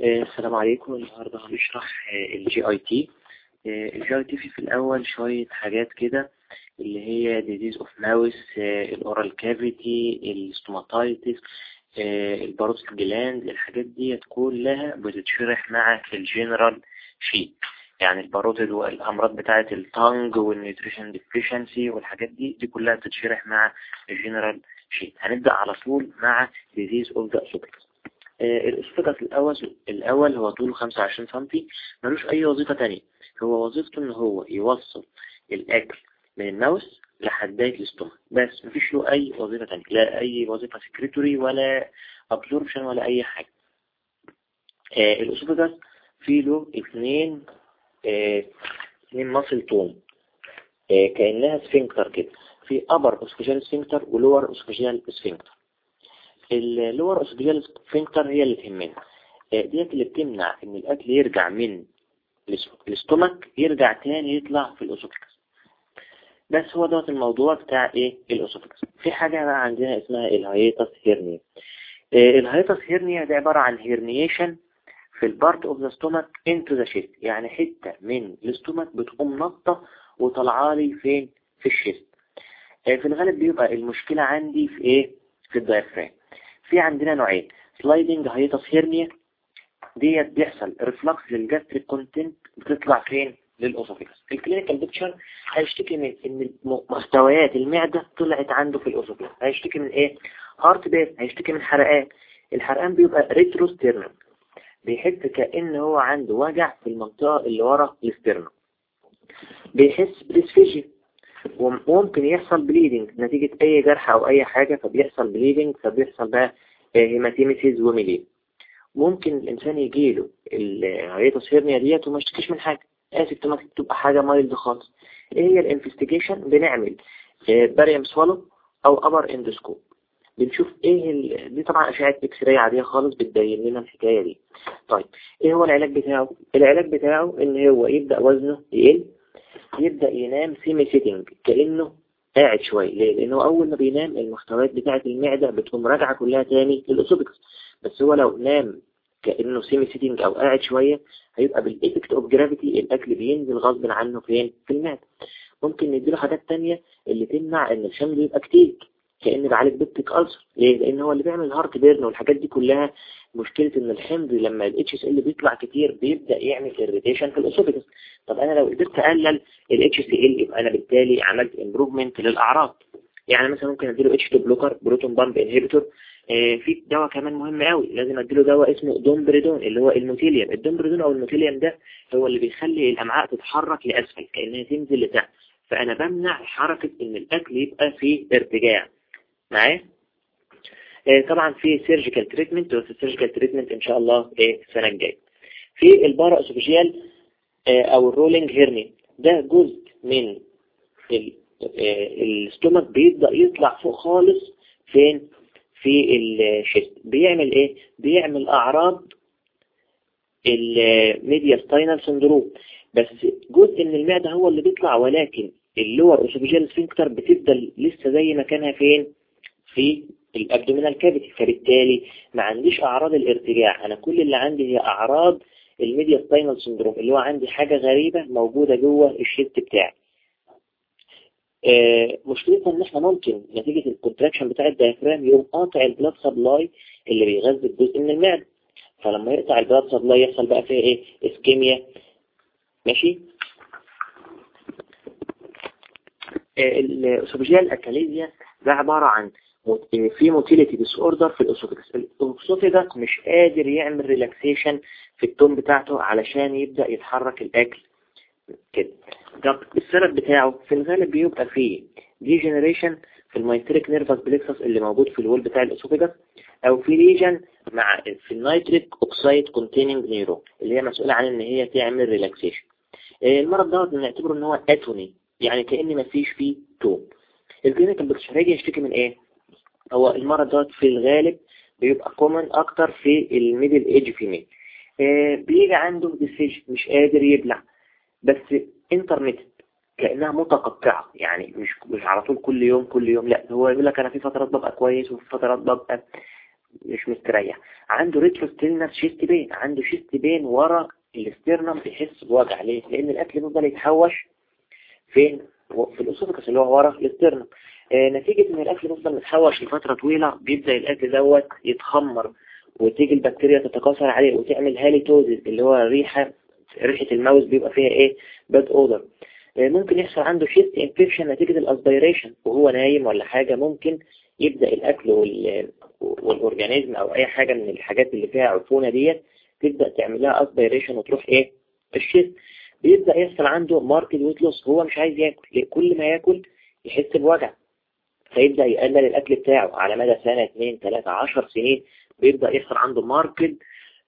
السلام عليكم. النهاردة هنشرح ال GIT ال GIT في الأول شوية حاجات كده اللي هي disease of mouth ال oral cavity ال stomatitis ال parotid gland الحاجات دي كلها بتتشرح مع ال general sheet يعني ال parotid والأمراض بتاعة ال tongue وال nutrition deficiency والحاجات دي دي كلها بتتشرح مع ال general sheet هنبدأ على طول مع disease of the esophagus ال esophagus الأول الأول هو طوله 25 سنتي ملوش أي وظيفة تانية. هو وظيفته إن هو يوصل الأكل من ال mouth لحداية ال stomach بس مفيش له أي وظيفة تانية لا أي وظيفة secretory ولا absorption ولا أي حاجة. آه فيه له اثنين آه اثنين مصل توم آه كأنها sphincter كده. في upper esophageal sphincter و lower esophageal sphincter ال lower esophageal sphincter هي اللي تهمنا. ديت اللي بتمنع إن الأكل يرجع من ال stomach يرجع تاني يطلع في ال esophagus بس هو دوت الموضوع بتاع إيه؟ ال esophagus في حاجة بقى عندنا اسمها ال hiatus hernia. ال hiatus hernia ده عبارة عن herniation في ال part of the stomach into the chest يعني حتة من ال stomach بتقوم نطة وطلعها لي فين؟ في ال chest. في الغالب بيبقى المشكلة عندي في إيه؟ في ال diaphragm. في عندنا نوعين. sliding hiatus hernia ديت بيحصل reflux لل gastric content بتطلع فين؟ لل esophagus ال clinical picture هيشتكي من إن محتويات المعدة طلعت عنده في ال esophagus هيشتكي من إيه؟ heart burn هيشتكي من حرقان. الحرقان بيبقى retrosternum بيحس كأن هو عنده وجع في المنطقة اللي ورا ال sternum بيحس ب dysphagia وممكن يحصل bleeding نتيجة أي جرح أو أي حاجة فبيحصل bleeding فبيحصل بقى hematemesis و melena ممكن الإنسان يجيله ال hiatus hernia ديت وما يشتكيش من حاجة asymptomatic تبقى حاجة mild خالص. إيه هي ال investigation بنعمل barium swallow أو upper endoscope بنشوف إيه ال... دي طبعا أشعة X-ray عادية خالص بتبين لنا الحكاية دي. طيب إيه هو العلاج بتاعه؟ العلاج بتاعه إن هو يبدأ وزنه يقل يبدأ ينام semi-sitting كأنه قاعد شوية ليه؟ لأنه أول ما بينام المحتويات بتاعة المعدة بتقوم راجعة كلها تاني لل esophagus بس هو لو نام كأنه semi-sitting أو قاعد شوية هيبقى بال effect of gravity الأكل بينزل غصب عنه فين؟ في المعدة ممكن نديله حاجات تانية اللي تمنع إن الشم يبقى كتير كأن بعالج peptic ulcer ليه؟ لأن هو اللي بيعمل heart burn والحاجات دي كلها مشكلة إن الحمض لما ال HCl بيطلع كتير بيبدأ يعمل irritation في ال esophagus طب أنا لو قدرت أقلل ال HCl يبقى أنا بالتالي عملت improvement للأعراض. يعني مثلا ممكن أديله H2 blocker proton pump inhibitor في دواء كمان مهم قوي لازم أديله دواء اسمه domperidone اللي هو الموتيليوم. ال domperidone أو الموتيليوم ده هو اللي بيخلي الأمعاء تتحرك لأسفل كأنها تنزل لتحت. فأنا بمنع حركة إن الأكل يبقى فيه ارتجاع. معايا؟ طبعا في surgical treatment بس ال surgical treatment إن شاء الله إيه السنة الجاية. في ال para-esophageal أو ال rolling hernia ده جزء من ال stomach بيبدأ يطلع فوق خالص فين؟ في ال chest. بيعمل إيه؟ بيعمل أعراض ال mediastinal syndrome بس جزء من المعدة هو اللي بيطلع ولكن ال lower esophageal sphincter بتفضل لسه زي مكانها فين؟ في ال abdominal cavity فبالتالي ما عنديش أعراض الارتجاع. أنا كل اللي عندي هي أعراض ال mediastinal syndrome اللي هو عندي حاجة غريبة موجودة جوه ال chest بتاعي. آه مشكلتنا إن إحنا ممكن نتيجة ال contraction بتاع ال diaphragm يقوم قاطع ال blood supply اللي بيغذي الجزء من المعدة. فلما يقطع ال blood supply يحصل بقى فيها إيه؟ ischemia ماشي؟ آه ال esophageal achalasia ده عبارة عن في motility disorder في ال esophagus ال esophagus مش قادر يعمل relaxation في ال tone بتاعته علشان يبدأ يتحرك الأكل. كده. السبب بتاعه في الغالب بيبقى فيه degeneration في ال myenteric nervous plexus اللي موجود في ال wall بتاع ال esophagus أو في lesion مع في ال nitric oxide containing neuron اللي هي مسؤولة عن إن هي تعمل relaxation المرض دوت بنعتبره إن هو atony يعني كأن مفيش فيه tone. ال clinical picture يشتكي من إيه؟ هو المرض دوت في الغالب بيبقى common أكتر في ال middle age female بيجي عنده dysphagia مش قادر يبلع. بس intermittent كأنها متقطعة. يعني مش مش على طول كل يوم كل يوم لأ. هو يقول لك أنا في فترات ببقى كويس وفي فترات ببقى مش مستريح. عنده retrosternal chest pain عنده chest pain ورا ال sternum بيحس بوجع. ليه؟ لأن الأكل بيفضل يتحوش فين؟ في ال esophagus اللي هو ورا ال sternum نتيجة إن الأكل بيفضل متحوش لفترة طويلة بيبدأ الأكل دوت يتخمر وتيجي البكتيريا تتكاثر عليه وتعمل halitosis اللي هو ريحة ريحة ال mouth بيبقى فيها إيه؟ bad odor آه ممكن يحصل عنده chest infection نتيجة ال aspiration وهو نايم ولا حاجة ممكن يبدأ الأكل وال organism أو أي حاجة من الحاجات اللي فيها عفونة ديت تبدأ تعمل لها aspiration وتروح إيه؟ ال chest. بيبدأ يحصل عنده marked weight هو مش عايز ياكل كل ما ياكل يحس بوجع. فيبدأ يقلل الأكل بتاعه على مدى سنة 2 3 10 سنين بيبدأ يحصل عنده marked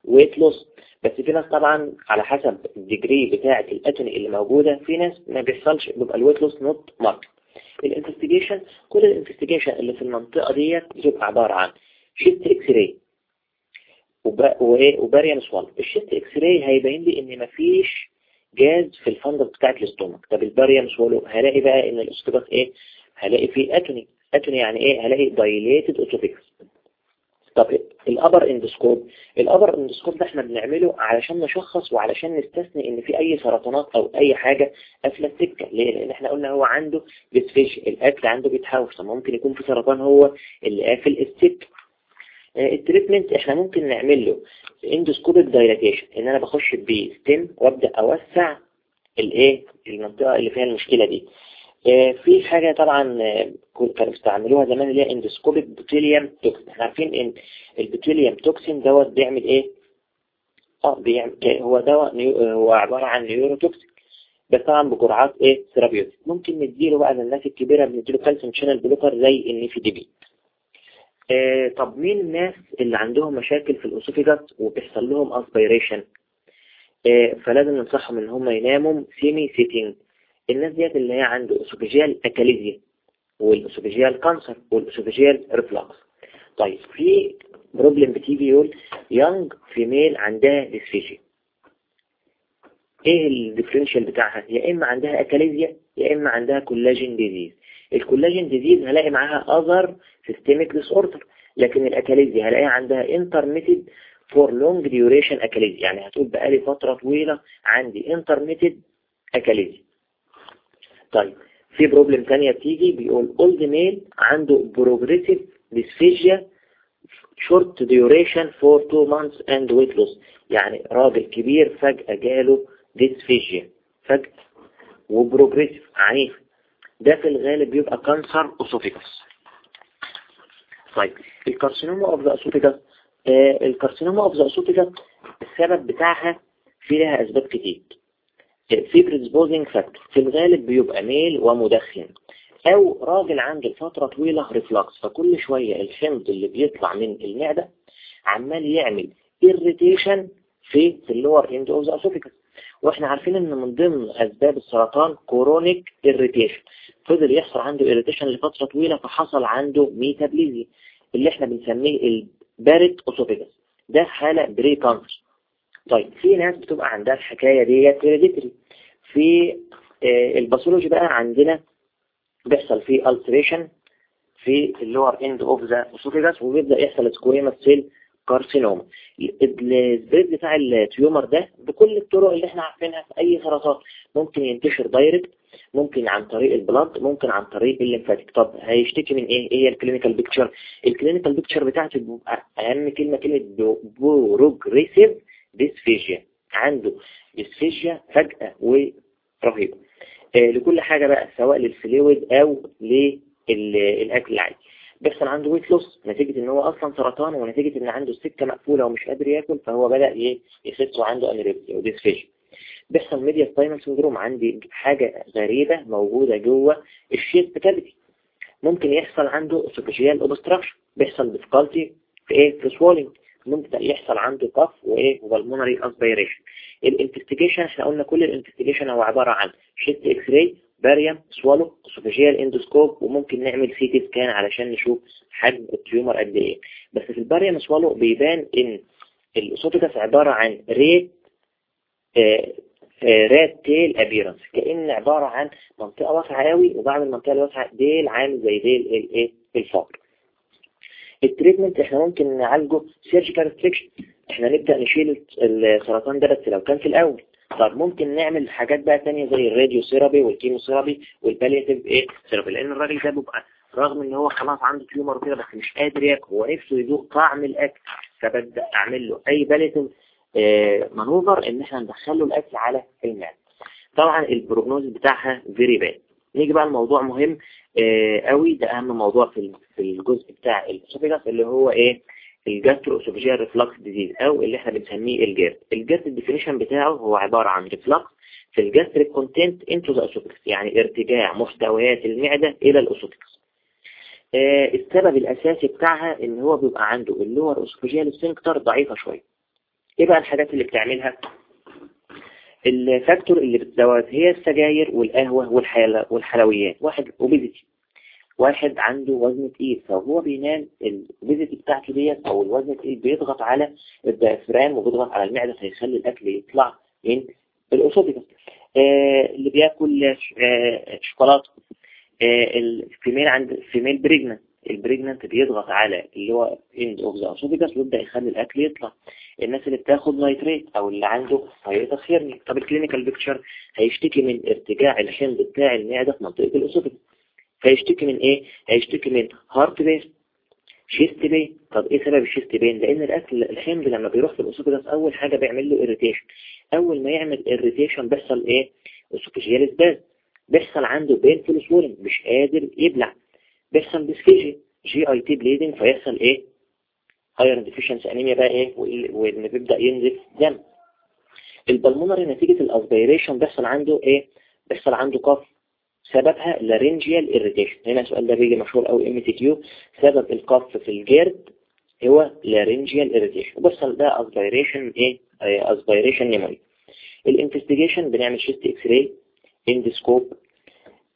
weight loss بس في ناس طبعا على حسب ال degree بتاعة ال atony اللي موجودة في ناس ما بيحصلش بيبقى ال weight loss not marked ال investigation كل ال investigation اللي في المنطقة ديت بتبقى عبارة عن chest x-ray و barium swallow ال chest x-ray هيبين لي إن مفيش جاز في ال fundus بتاعت ال stomach طب ال barium swallow هلاقي بقى إن ال stomach إيه؟ هلاقي فيه atony atony يعني إيه؟ هلاقي dilated esophagus طب ال upper endoscope ال upper endoscope ده إحنا بنعمله علشان نشخص وعلشان نستثني إن في أي سرطانات أو أي حاجة قافله السكه ليه؟ لأن إحنا قلنا هو عنده dysphagia الأكل عنده بيتحوش طب ممكن يكون في سرطان هو اللي قافل السكه ال treatment إحنا ممكن نعمل له endoscopic dilatation إن أنا بخش ب stent وأبدأ أوسع الايه المنطقة اللي فيها المشكلة دي. في حاجة طبعا كانوا بيستعملوها زمان اللي هي endoscopic botulinum toxin إحنا عارفين إن ال botulinum toxin دوت بيعمل إيه؟ آه بيعمل هو دواء هو عبارة عن neurotoxin بس طبعا بجرعات إيه؟ therapeutic ممكن نديله بقى للناس الكبيرة بنديله calcium channel blocker زي ال nifedipine آه طب مين الناس اللي عندهم مشاكل في ال esophagus وبيحصل لهم aspiration آه فلازم ننصحهم إن هم يناموا semi-sitting الناس ديت اللي هي عنده esophageal achalasia وال esophageal cancer وال esophageal reflux طيب في problem بتيجي يقول young female عندها dysphagia إيه ال differential بتاعها؟ يا إما عندها achalasia يا إما عندها collagen disease ال collagen disease هلاقي معاها other systemic disorder لكن ال achalasia هلاقي عندها intermittent for long duration achalasia يعني هتقول بقالي فترة طويلة عندي intermittent achalasia طيب في problem تانية بتيجي بيقول old male عنده progressive dysphagia short duration for two months and weight loss يعني راجل كبير فجأة جاله dysphagia فجأة و progressive عنيف. ده في الغالب بيبقى cancer esophagus طيب ال carcinoma of the esophagus ال carcinoma of the esophagus السبب بتاعها في لها أسباب كتير. في predisposing factor في الغالب بيبقى male ومدخن أو راجل عنده فترة طويلة reflux فكل شوية الحمض اللي بيطلع من المعدة عمال يعمل irritation في ال lower end of the وإحنا عارفين إن من ضمن أسباب السرطان chronic irritation. فضل يحصل عنده irritation لفترة طويلة فحصل عنده metaplasia اللي إحنا بنسميه ال Barrett esophagus ده حالة pre cancer طيب في ناس بتبقى عندها الحكاية ديت hereditary في آه ال pathology بقى عندنا بيحصل فيه ulceration في ال lower end of the esophagus وبيبدأ يحصل squamous cell carcinoma ال spread بتاع ال tumor ده بكل الطرق اللي إحنا عارفينها في أي سرطان ممكن ينتشر direct ممكن عن طريق ال blood ممكن عن طريق ال lymphatic طب هيشتكي من إيه؟ إيه ال clinical picture ال clinical picture بتاعته أهم كلمة كلمة progressive dysphagia عنده dysphagia فجأة ورهيبة آه لكل حاجة بقى سواء لل fluid أو للأكل العادي. بيحصل عنده weight loss نتيجة إن هو أصلا سرطان ونتيجة إن عنده السكة مقفولة ومش قادر ياكل فهو بدأ يخس وعنده anorexia و dysphagia بيحصل mediastinal syndrome عندي حاجة غريبة موجودة جوه ال chest cavity ممكن يحصل عنده esophageal obstruction بيحصل difficulty في إيه في swallowing ممكن يحصل عنده cough وإيه و pulmonary aspiration. ال investigation إحنا قلنا كل ال investigation هو عبارة عن chest x-ray barium swallow esophageal endoscope وممكن نعمل CT scan علشان نشوف حجم ال tumor قد إيه. بس في ال barium swallow بيبان إن ال esophagus عبارة عن rat آه rat tail appearance. كأن عبارة عن منطقة واسعة قوي وبعد المنطقة الواسعة ديل عامل زي ديل الايه الفار. ال treatment إحنا ممكن نعالجه surgical resection إحنا نبدأ نشيل السرطان ده بس لو كان في الأول. طب ممكن نعمل حاجات بقى تانية زي ال radiotherapy وال chemotherapy وال palliative إيه therapy لأن الراجل ده بيبقى رغم إن هو خلاص عنده tumor وكده بس مش قادر ياكل. هو نفسه يذوق طعم الأكل. فببدأ أعمل له أي palliative آه maneuver إن إحنا ندخل له الأكل على المعدة. طبعا ال prognosis بتاعها very bad نيجي بقى الموضوع مهم. قوي ده أهم موضوع في في الجزء بتاع ال esophagus اللي هو إيه؟ ال gastroesophageal reflux disease أو اللي إحنا بنسميه ال GERD ال GERD ال definition بتاعه هو عبارة عن reflux في ال gastric content into the esophagus يعني ارتجاع محتويات المعدة إلى ال esophagus آه السبب الأساسي بتاعها إن هو بيبقى عنده ال lower esophageal sphincter ضعيفة شوية. إيه بقى الحاجات اللي بتعملها؟ ال factor اللي بتزود هي السجاير والقهوة والحلويات. واحد obesity واحد عنده وزن تقيل فهو بينام ال obesity بتاعته ديت أو الوزن التقيل بيضغط على ال diaphragm وبيضغط على المعدة فيخلي الأكل يطلع من ال esophagus آه اللي بياكل آه شوكولاتة. آه ال female عند ال female pregnant ال pregnant بيضغط على اللي هو end of the esophagus ويبدأ يخلي الأكل يطلع. الناس اللي بتاخد nitrate أو اللي عنده hiatus hernia طب ال clinical picture هيشتكي من ارتجاع الحمض بتاع المعدة في منطقة ال esophagus فيشتكي من إيه؟ هيشتكي من heartburn chest pain طب إيه سبب ال chest pain لأن الأكل الحمض لما بيروح في الاسوفيجاس أول حاجة بيعمل له irritation أول ما يعمل irritation بيحصل إيه؟ esophageal بيحصل عنده pain في مش قادر يبلع. بيحصل dysphagia GIT bleeding فيحصل إيه؟ iron deficiency anemia بقى إيه؟ وان بيبدأ ينزف؟ دم. ال pulmonary نتيجة ال aspiration بيحصل عنده إيه؟ بيحصل عنده cough سببها laryngeal irritation هنا السؤال ده بيجي مشهور قوي MCQ سبب ال cough في ال GERD هو laryngeal irritation وبيحصل ده aspiration إيه؟ aspiration pneumonia ال investigation بنعمل chest X-ray endoscope آه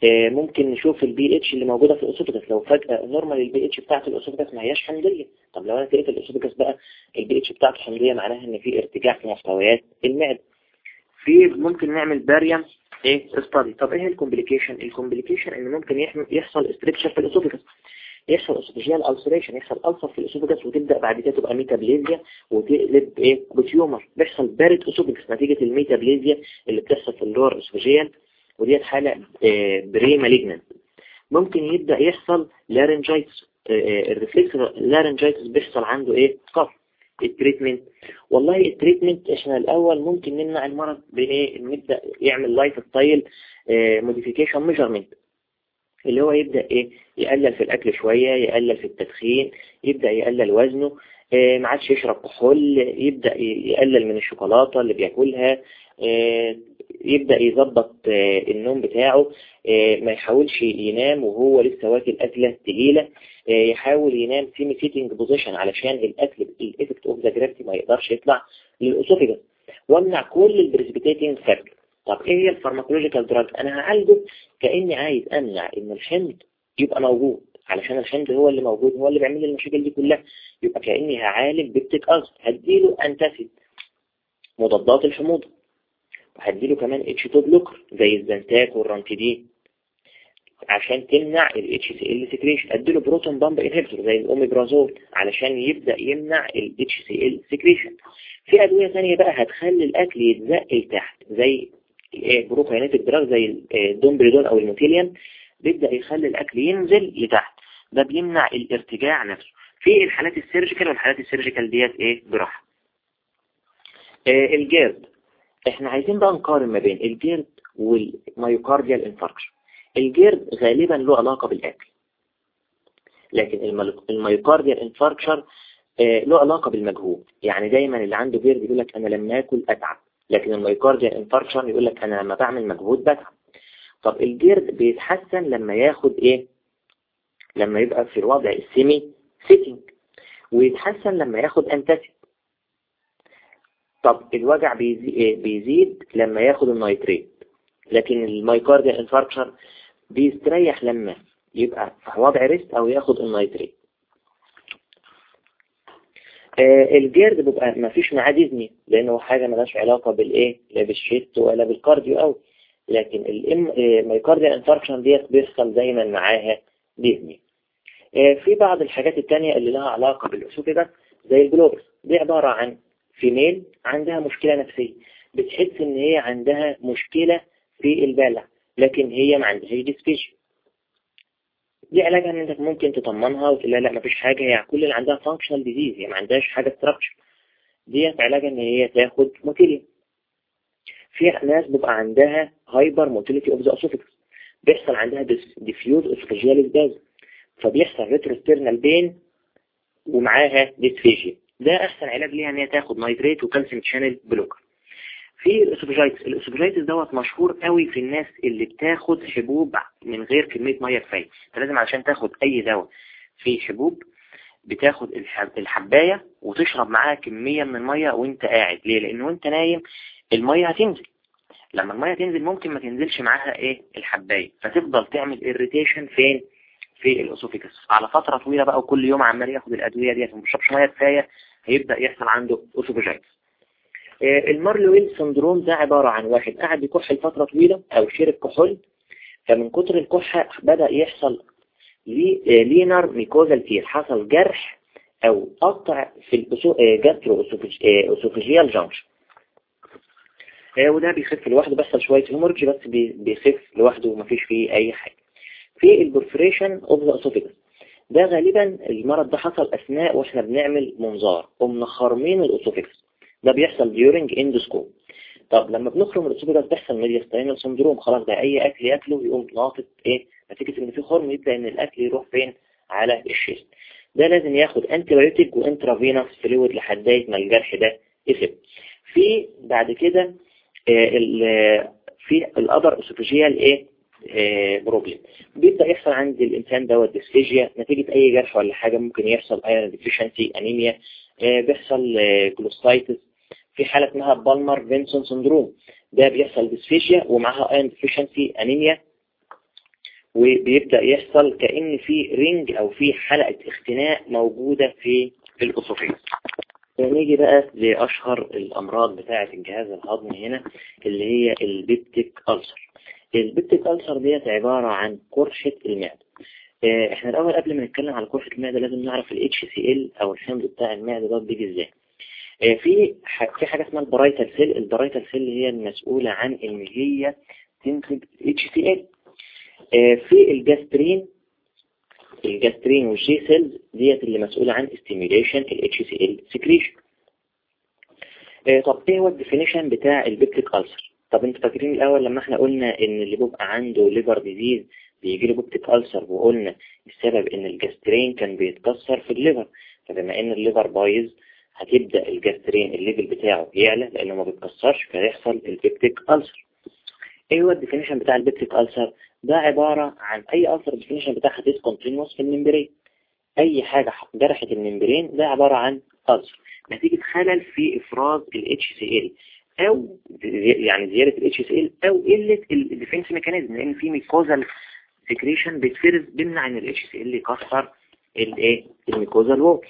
ممكن نشوف البي اتش اللي موجودة في ال esophagus لو فجأة normal ال pH بتاعت ال esophagus ما هياش حمضية. طب لو أنا لقيت ال esophagus بقى البي اتش بتاعته حمضية معناها إن في ارتجاع في مستويات المعدة. في ممكن نعمل باريم إيه study طب إيه ال complication ال complication إن ممكن يحصل stricture في ال esophagus يحصل esophageal ulceration يحصل ulcer في ال esophagus وتبدأ بعد كده تبقى metaplasia وتقلب إيه؟ ب tumor بيحصل Barrett esophagus نتيجة ال metaplasia اللي بتحصل في ال lower esophageal وديت حالة premalignant ممكن يبدأ يحصل laryngitis ال reflux laryngitis بيحصل عنده إيه؟ cough ال treatment. والله ال treatment إحنا الأول ممكن نمنع المرض بإيه؟ نبدأ يعمل lifestyle modification measurement اللي هو يبدأ إيه؟ يقلل في الأكل شوية يقلل في التدخين يبدأ يقلل وزنه آه ما عادش يشرب كحول يبدأ يقلل من الشوكولاتة اللي بياكلها آه يبدأ يظبط آه النوم بتاعه ما يحاولش ينام وهو لسه واكل أكلة تقيلة يحاول ينام في sitting position علشان الأكل ال effect of the gravity ما يقدرش يطلع لل esophagus وامنع كل ال precipitating factor طب إيه هي ال pharmacological drug أنا هعالجه كأني عايز أمنع إن الحمض يبقى موجود علشان الحمض هو اللي موجود هو اللي بيعمل لي المشاكل دي كلها. يبقى كأني هعالج peptic ulcer هديله antacid مضادات الحموضة. وهديله كمان H2 blocker زي الزنتاك والرانتيدين عشان تمنع ال HCl secretion. أديله proton pump inhibitor زي الأوميبرازول علشان يبدأ يمنع ال HCl secretion. في أدوية ثانية بقى هتخلي الأكل يتزق لتحت زي prokinetic drug زي ال domperidone أو الموتيليوم بيبدأ يخلي الأكل ينزل لتحت ده بيمنع الارتجاع نفسه. في الحالات ال surgical والحالات ال surgical ديت إيه جراحة آه ال GERD إحنا عايزين بقى نقارن ما بين ال GERD وال myocardial infarction ال GERD غالبا له علاقة بالأكل لكن ال myocardial infarction آه له علاقة بالمجهود. يعني دايما اللي عنده GERD يقول لك أنا لما أكل أتعب. لكن ال myocardial infarction يقول لك أنا لما بعمل مجهود بتعب. طب ال GERD بيتحسن لما ياخد إيه؟ لما يبقى في الوضع ال semi-sitting ويتحسن لما ياخد antacid طب الوجع بيزيد, بيزيد لما ياخد ال nitrate لكن ال myocardial infarction بيستريح لما يبقى في وضع rest أو ياخد ال nitrate آه ال GERD بيبقى ما فيش معاه dyspnea لأنه حاجة ملهاش علاقة بالإيه؟ لا بال chest ولا بال cardio قوي لكن ال myocardial infarction ديت بيحصل دايما معاها dyspnea. آه، في بعض الحاجات التانية اللي لها علاقة بال esophagus زي ال globus دي عبارة عن female عندها مشكلة نفسية. بتحس إن هي عندها مشكلة في البلع لكن هي ما عندهاش dysphagia دي علاجها ان انت ممكن تطمنها وتقول لها لا مفيش حاجة. هي كل اللي عندها functional disease هي ما عندهاش حاجة structure ديت علاجها إن هي تاخد موتيليوم في ناس بيبقى عندها hypermotility of the esophagus بيحصل عندها diffuse esophageal spasm فبيحصل retrosternal pain ومعاها dysphagia ده أحسن علاج ليها إن هي تاخد nitrate و calcium channel blocker في ال esophagitis ال esophagitis دوت مشهور قوي في الناس اللي بتاخد حبوب من غير كمية مية كفاية. فلازم عشان تاخد أي دواء في حبوب بتاخد الحباية وتشرب معاها كمية من المية وأنت قاعد. ليه؟ لأن وأنت نايم المية هتنزل. لما المية تنزل ممكن ما تنزلش معاها إيه؟ الحباية. فتفضل تعمل irritation فين؟ في ال esophagus. على فترة طويلة بقى وكل يوم عمال ياخد الأدوية ديت وما بيشربش مية كفاية. هيبدأ يحصل عنده esophagitis آه، ال Mallory-Weiss syndrome ده عبارة عن واحد قاعد يكح لفترة طويلة أو شرب كحول فمن كتر الكحة بدأ يحصل linear mucosal tear حصل جرح أو قطع في ال gastroesophageal junction وده بيخف لوحده بيحصل شوية hemorrhage بس بيخف لوحده ومفيش فيه أي حاجة. في ال perforation of the esophagus ده غالبا المرض ده حصل أثناء وإحنا بنعمل منظار قمنا خارمين ال esophagus ده بيحصل during endoscope طب لما بنخرم ال esophagus بيحصل mediastinal syndrome خلاص ده أي أكل ياكله يقوم ناطط إيه؟ نتيجة إن في خرم يبدأ إن الأكل يروح فين؟ على ال chest. ده لازم ياخد antibiotic و intravenous fluid لحد ما الجرح ده يسب في بعد كده آه، في ال upper esophageal إيه؟ problem. بيبدأ يحصل عند الإنسان دوت dysphagia. نتيجة أي جرح ولا حاجة ممكن يحصل iron deficiency anemia آه، بيحصل glossitis آه، في حالة اسمها Plummer-Vinson syndrome ده بيحصل dysphagia ومعها iron deficiency anemia وبيبدأ يحصل كأن في ring أو في حلقة اختناق موجودة في ال esophagus نيجي بقى لأشهر الأمراض بتاعة الجهاز الهضمي هنا اللي هي ال peptic ulcer. ال peptic ulcer ديت عبارة عن قرحة المعدة. آه، إحنا الأول قبل ما نتكلم على قرحة المعدة لازم نعرف ال HCl أو الحمض بتاع المعدة ده بيجي إزاي. آه، في في حاجة اسمها ال parietal cell ال parietal cell هي المسؤولة عن إن هي تنتج HCl آه، في ال gastrin ال gastrin وال G cells ديت اللي مسؤولة عن stimulation ال HCl secretion طب إيه هو ال definition بتاع ال peptic ulcer طب أنتوا فاكرين الأول لما إحنا قلنا إن اللي بيبقى عنده liver disease بيجي له peptic ulcer وقلنا السبب إن الجاسترين كان بيتكسر في ال liver فبما إن ال liver بايظ هتبدأ ال gastrin ال level بتاعه يعلى لأنه ما بيتكسرش فيحصل ال peptic ulcer إيه هو ال definition بتاع ال peptic ulcer ده عبارة عن أي أثر ال definition بتاعها continuous في ال membrane. أي حاجة جرحت ال membrane ده عبارة عن ulcer نتيجة خلل في إفراز ال HCl أو يعني زيادة ال HCl أو قلة ال defense mechanism لأن في mucosal secretion بيتفرز بيمنع إن ال HCl يكسر الايه ال mucosal wall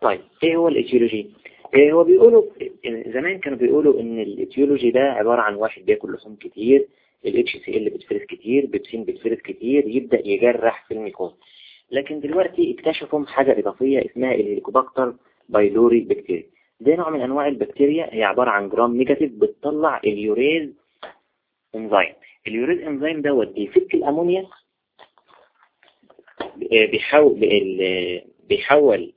طيب إيه هو ال etiology إيه هو بيقولوا زمان كانوا بيقولوا إن ال etiology ده عبارة عن واحد بياكل لحوم كتير ال HCl بتفرز كتير بيبسين بتفرز كتير يبدأ يجرح في ال mucosa لكن دلوقتي اكتشفوا حاجة إضافية اسمها ال Helicobacter pylori بكتيريا ده نوع من أنواع البكتيريا هي عبارة عن gram negative بتطلع ال urease إنزيم. ال urease إنزيم دوت بيفك الأمونيا بيحاول بيحول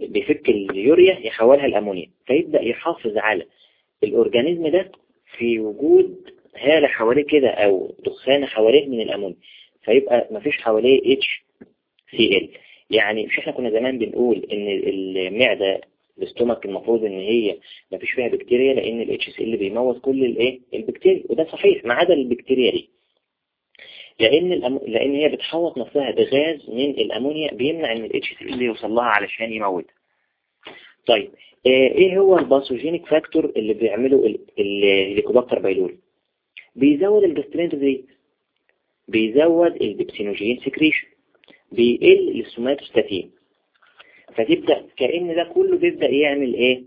بيفك اليوريا يحولها الأمونيا فيبدأ يحافظ على ال organism ده في وجود هالة حواليه كده أو دخانة حواليه من الامونيا فيبقى مفيش حواليه HCl يعني مش إحنا كنا زمان بنقول إن المعدة ال stomach المفروض إن هي مفيش فيها بكتيريا لأن ال HCl بيموت كل الايه البكتيريا وده صحيح ما عدا البكتيريا دي. لأن الأم... لأن هي بتحوط نفسها بغاز من الأمونيا بيمنع إن ال HCl يوصل لها علشان يموتها. طيب آه، إيه هو ال pathogenic factor اللي بيعمله ال Helicobacter pylori بيزود الجسترينتوزيت بيزود ال pepsinogen secretion. بيقل السوماتوستاتين فتبدأ كأن ده كله بيبدأ يعمل إيه؟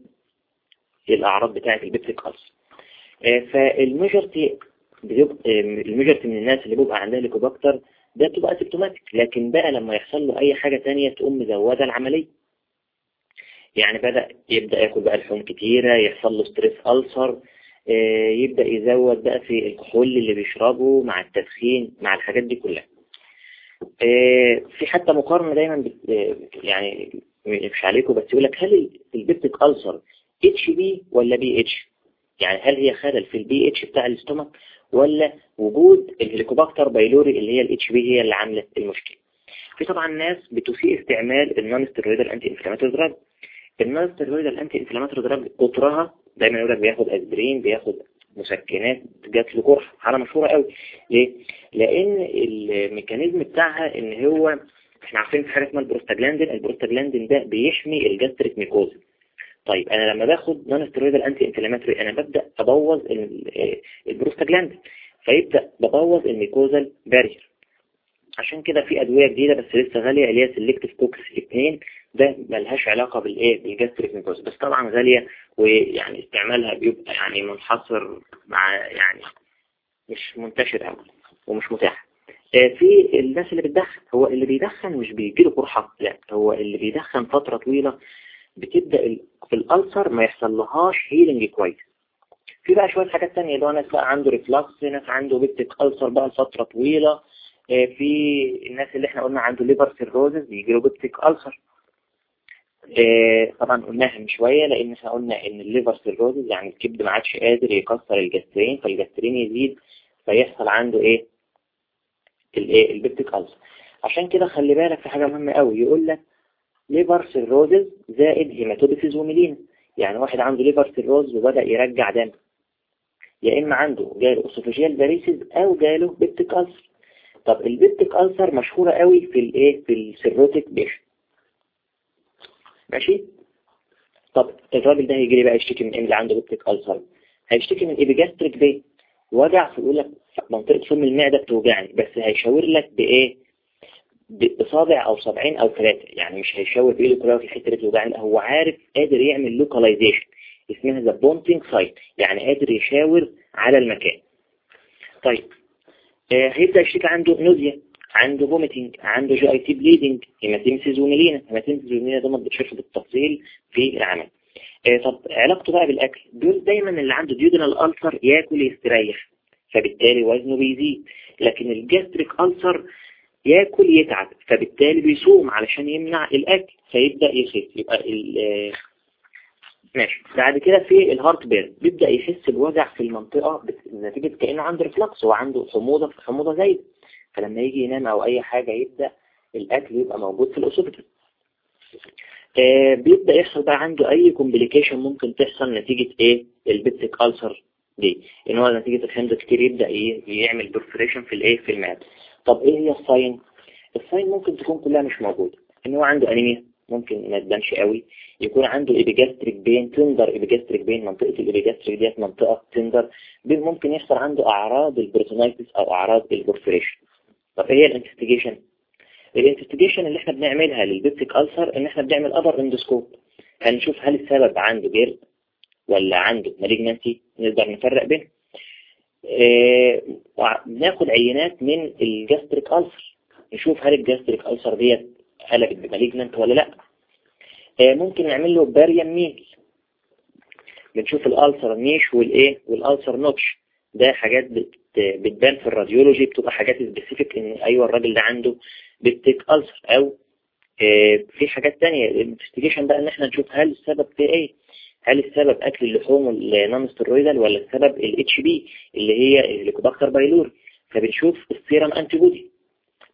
الأعراض بتاعة ال peptic ulcer آه، فال majority ال majority من الناس اللي بيبقى عندها Helicobacter ده بتبقى asymptomatic لكن بقى لما يحصل له أي حاجة تانية تقوم مزودة العملية. يعني بدأ يبدأ ياكل بقى لحوم كتيرة يحصل له stress ulcer آه، يبدأ يزود بقى في الكحول اللي بيشربه مع التدخين مع الحاجات دي كلها. آه، في حتى مقارنة دايما يعني مش عليكم بس يقول لك هل ال peptic ulcer HP ولا pH يعني هل هي خلل في ال pH بتاع ال stomach ولا وجود ال Helicobacter pylori اللي هي ال HP هي اللي عاملة المشكلة؟ في طبعا ناس بتسيء استعمال ال nonsteroidal anti-inflammatory drug ال nonsteroidal anti-inflammatory drug كترها دايما يقول لك بياخد اسبرين بياخد مسكنات جات له قرحه حالة مشهورة قوي. ليه؟ لأن ال mechanism بتاعها إن هو إحنا عارفين في حاجة اسمها ال prostaglandin. ال prostaglandin ده بيحمي ال gastric mucosa طيب أنا لما باخد nonsteroidal anti-inflammatory أنا ببدأ أبوظ البروستاجلاندين. فيبدأ ببوظ ال mucosal barrier. عشان كده في أدوية جديدة بس لسه غالية اللي هي selective COX 2 ده ملهاش علاقة بالايه بال gastric mucosa بس طبعا غالية ويعني استعمالها بيبقى يعني منحصر مع يعني مش منتشر قوي ومش متاح. آه، في الناس اللي بتدخن هو اللي بيدخن مش بيجي له قرحه لا هو اللي بيدخن فترة طويلة بتبدأ في ال ulcer ما يحصل لهاش healing كويس. في بقى شوية حاجات تانية اللي هو ناس بقى عنده reflux ناس عنده peptic ulcer بقى لفترة طويلة آه، في الناس اللي إحنا قلنا عنده liver cirrhosis بيجي له peptic ulcer آه، طبعا قلناها من شوية لأن إحنا قلنا إن ال liver cirrhosis يعني الكبد ما عادش قادر يكسر الجسترين فالجسترين يزيد فيحصل عنده إيه؟ الايه ال peptic ulcer عشان كده خلي بالك في حاجة مهمة قوي. يقول لك liver cirrhosis زائد hematemesis و melena. يعني واحد عنده liver cirrhosis وبدأ يرجع دم. يا إما عنده جاله esophageal varices أو جاله peptic ulcer طب ال peptic ulcer مشهورة قوي في الايه في ال cirrhotic patient ماشي؟ طب الراجل ده هيجي لي بقى يشتكي من إيه اللي عنده peptic ulcer هيشتكي من epigastric pain وجع في يقول لك منطقة فم المعدة بتوجعني بس هيشاور لك بإيه؟ بصابع أو صابعين أو ثلاثة يعني مش هيشاور بايده كلها في الحته اللي بتوجعني هو عارف قادر يعمل localization اسمها the pointing sign يعني قادر يشاور على المكان. طيب آه هيبدأ يشتكي عنده nausea عنده vomiting عنده GIT bleeding hematemesis و melena hematemesis و melena ده ما بتشوفه بالتفصيل في العمل. آه طب علاقته بقى بالأكل؟ دول دايما اللي عنده duodenal ulcer ياكل يستريح. فبالتالي وزنه بيزيد. لكن ال gastric ulcer ياكل يتعب فبالتالي بيصوم علشان يمنع الأكل فيبدأ يخف يبقى ال ماشي. بعد كده في ال heartburn. بيبدأ يحس بوجع في المنطقة نتيجة كأنه عنده reflux هو عنده حموضة في حموضة زايدة. فلما يجي ينام أو أي حاجة يبدأ الأكل يبقى موجود في ال esophageal آه بيبدأ يحصل بقى عنده أي complication ممكن تحصل نتيجة إيه؟ ال peptic ulcer. دي إن هو نتيجة الحمض كتير يبدأ إيه يعمل perforation في الإيه؟ في المعدة طب إيه هي ال sign ال sign ممكن تكون كلها مش موجودة. إن هو عنده أنيميا ممكن ما تبانش قوي. يكون عنده epigastric pain tender epigastric pain منطقة ال epigastric ديت منطقة tender. ممكن يحصل عنده أعراض ال peritonitis أو أعراض ال perforation طب إيه هي ال investigation؟ ال investigation اللي إحنا بنعملها لل peptic ulcer إن إحنا بنعمل upper endoscope هنشوف هل السبب عنده GERD ولا عنده malignancy نقدر نفرق بينهم. آه، ناخد عينات من ال gastric ulcer نشوف هل ال gastric ulcer ديت قلبت ب malignant ولا لا. آه، ممكن نعمل له barium meal بنشوف ال ulcer niche والإيه وال ulcer notch ده حاجات بتبان في ال radiology بتبقى حاجات specific إن أيوه الراجل ده عنده peptic ulcer أو آه، في حاجات تانية. ال investigation بقى إن إحنا نشوف هل السبب في إيه. هل السبب أكل اللحوم النون ولا السبب الاتش بي اللي هي ال Helicobacter pylori فبنشوف ال serum antibody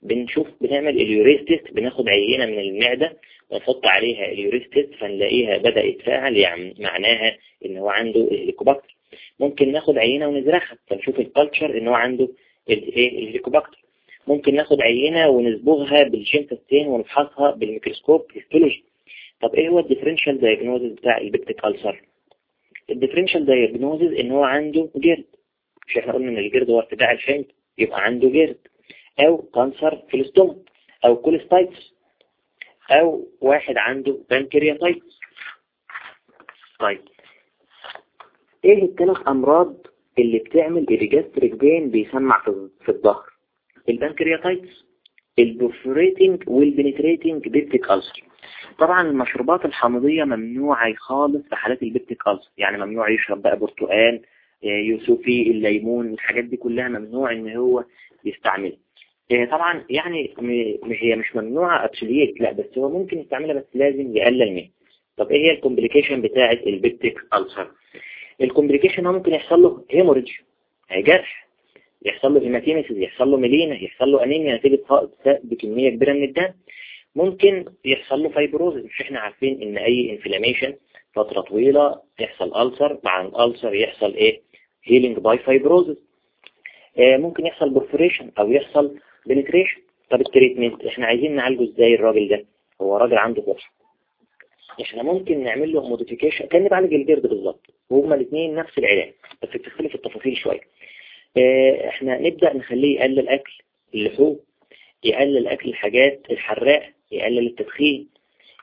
بنشوف بنعمل ال urease test بناخد عينة من المعدة ونحط عليها ال urease test فنلاقيها بدأ يتفاعل يعني معناها إن هو عنده ال Helicobacter ممكن ناخد عينة ونزرعها فنشوف ال culture إن هو عنده ال Helicobacter ممكن ناخد عينة ونصبغها بال Giemsa stain ونفحصها بالميكروسكوب histology. طب إيه هو ال differential diagnosis بتاع ال peptic ulcer؟ ال differential diagnosis إن هو عنده GERD. مش إحنا قلنا إن ال GERD هو ارتفاع الحمض يبقى عنده GERD. أو cancer في ال stomach أو cholecystitis أو واحد عنده pancreatitis طيب. إيه الثلاث أمراض اللي بتعمل ال gastric pain بيسمع في الظهر؟ ال pancreatitis ال perforating وال penetrating peptic ulcer. طبعا المشروبات الحامضية ممنوعة خالص في حالات ulcer يعني ممنوع يشرب بقى برتقال يوسفي الليمون الحاجات دي كلها ممنوع إن هو يستعملها. طبعا يعني هي مش ممنوعة absolutely بس هو ممكن يستعملها بس لازم يقلل منها. طب إيه هي ال complication بتاعة ال peptic ulcer ال complication هو ممكن يحصل له hemorrhage جرح يحصل له hematemesis يحصل له melena يحصل له انيميا نتيجة بكمية كبيرة من الدم. ممكن يحصل له fibrosis مش إحنا عارفين إن أي inflammation فترة طويلة يحصل ulcer مع ال ulcer يحصل إيه؟ healing by fibrosis ممكن يحصل perforation أو يحصل penetration طب ال treatment إحنا عايزين نعالجه إزاي الراجل ده؟ هو راجل عنده قرح إحنا ممكن نعمل له modification كأن بعالج ال GERD بالظبط وهما الاثنين نفس العلاج بس بتختلف التفاصيل شوية. آه إحنا نبدأ نخليه يقلل أكل اللحوم يقلل أكل الحاجات الحراقة. يقلل التدخين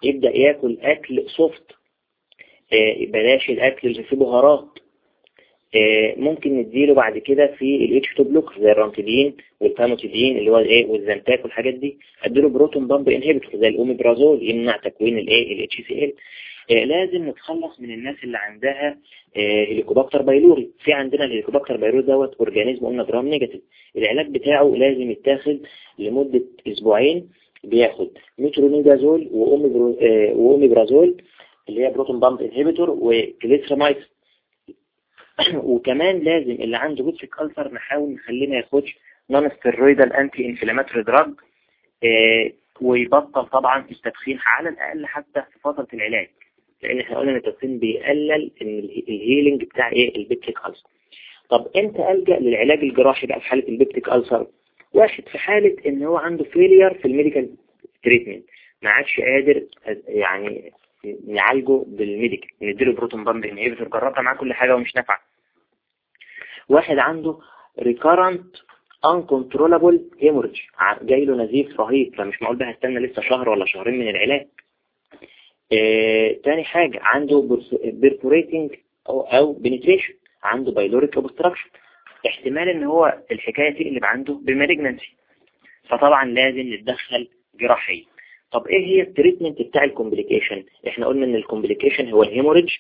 يبدأ ياكل أكل soft آه بلاش الأكل اللي فيه بهارات. ممكن نديله بعد كده في ال H2 block زي ال ranitidine وال famotidine اللي هو الايه والزنتاك والحاجات دي. أديله proton pump inhibitor زي الأوميبرازول يمنع تكوين الايه الاتش سي ال لازم نتخلص من الناس اللي عندها Helicobacter pylori في عندنا ال Helicobacter pylori دوت organism قلنا gram negative العلاج بتاعه لازم يتاخد لمدة أسبوعين. بياخد metronidazole و omeprazole اللي هي proton pump inhibitor و clarithromycin وكمان لازم اللي عنده peptic ulcer نحاول نخليه ما ياخدش non-steroidal anti-inflammatory drug ويبطل طبعا التدخين على الأقل حتى في فترة العلاج. لأن إحنا قلنا إن التدخين بيقلل ال healing بتاع إيه؟ ال peptic ulcer. طب إمتى ألجأ للعلاج الجراحي بقى في حالة ال peptic ulcer؟ واحد في حالة إن هو عنده failure في ال medical treatment ما عادش قادر يعني نعالجه بال medical نديله proton pump inhibitor جربنا معاه كل حاجة ومش نافعة. واحد عنده recurrent uncontrollable hemorrhage. جاي له نزيف رهيب فمش معقول بقى هستنى لسه شهر ولا شهرين من العلاج. آه تاني حاجة عنده perforating أو, penetration. عنده pyloric obstruction. احتمال إن هو الحكاية تقلب عنده ب malignancy. فطبعا لازم نتدخل جراحيا. طب إيه هي ال treatment بتاع ال complication؟ إحنا قلنا إن ال complication هو ال hemorrhage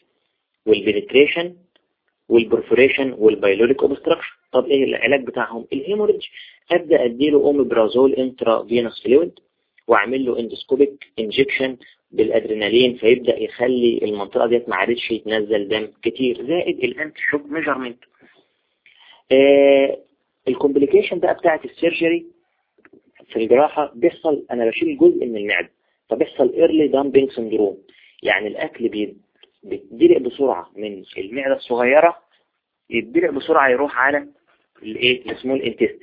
والبنتريشن والبرفوريشن والبايلوريك أوبستراكشن. طب إيه العلاج بتاعهم؟ الهيموريدج. أبدأ أديله omeprazole intravenous fluid وأعمل له endoscopic injection بالأدرينالين فيبدأ يخلي المنطقة ديت ما عادش يتنزل دم كتير. زائد ال anti-shock measurement ال complication بقى بتاعه ال surgery في الجراحة بيحصل أنا بشيل جزء من المعدة فبيحصل early dumping syndrome يعني الأكل بيتدلق بسرعة من المعدة الصغيرة يتدلق بسرعة يروح على الإيه ال small intestine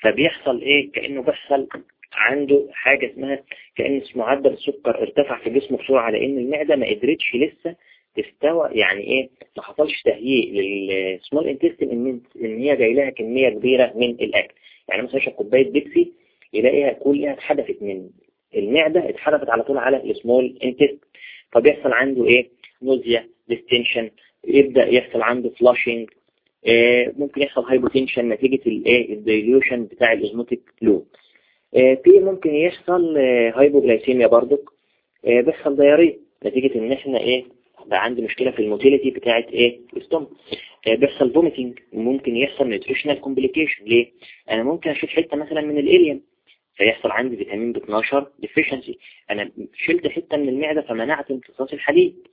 فبيحصل إيه كأنه بيحصل عنده حاجة اسمها كأن معدل السكر ارتفع في جسمه بسرعة لأن المعدة ما قدرتش لسه تستوعب يعني إيه؟ ما حصلش تهيئ لل small intestine إن إن هي جاي لها كمية كبيرة من الأكل. يعني مثلا يشرب كوباية بيبسي يلاقيها كلها اتحدفت من المعدة اتحدفت على طول على ال small intestine فبيحصل عنده إيه؟ nausea distension يبدأ يحصل عنده flushing آه ممكن يحصل hypotension نتيجة الايه ال dilution بتاع ال osmotic flow آه في ممكن يحصل hypoglycemia برضك آه بيحصل diarrhea نتيجة إن إحنا إيه؟ بقى عندي مشكلة في ال motility بتاعت إيه؟ ال stomach آه بيحصل vomiting ممكن يحصل nutritional complication ليه؟ أنا ممكن اشيل حتة مثلا من ال ileum فيحصل عندي فيتامين ب 12 deficiency أنا شلت حتة من المعدة فمنعت امتصاص الحديد.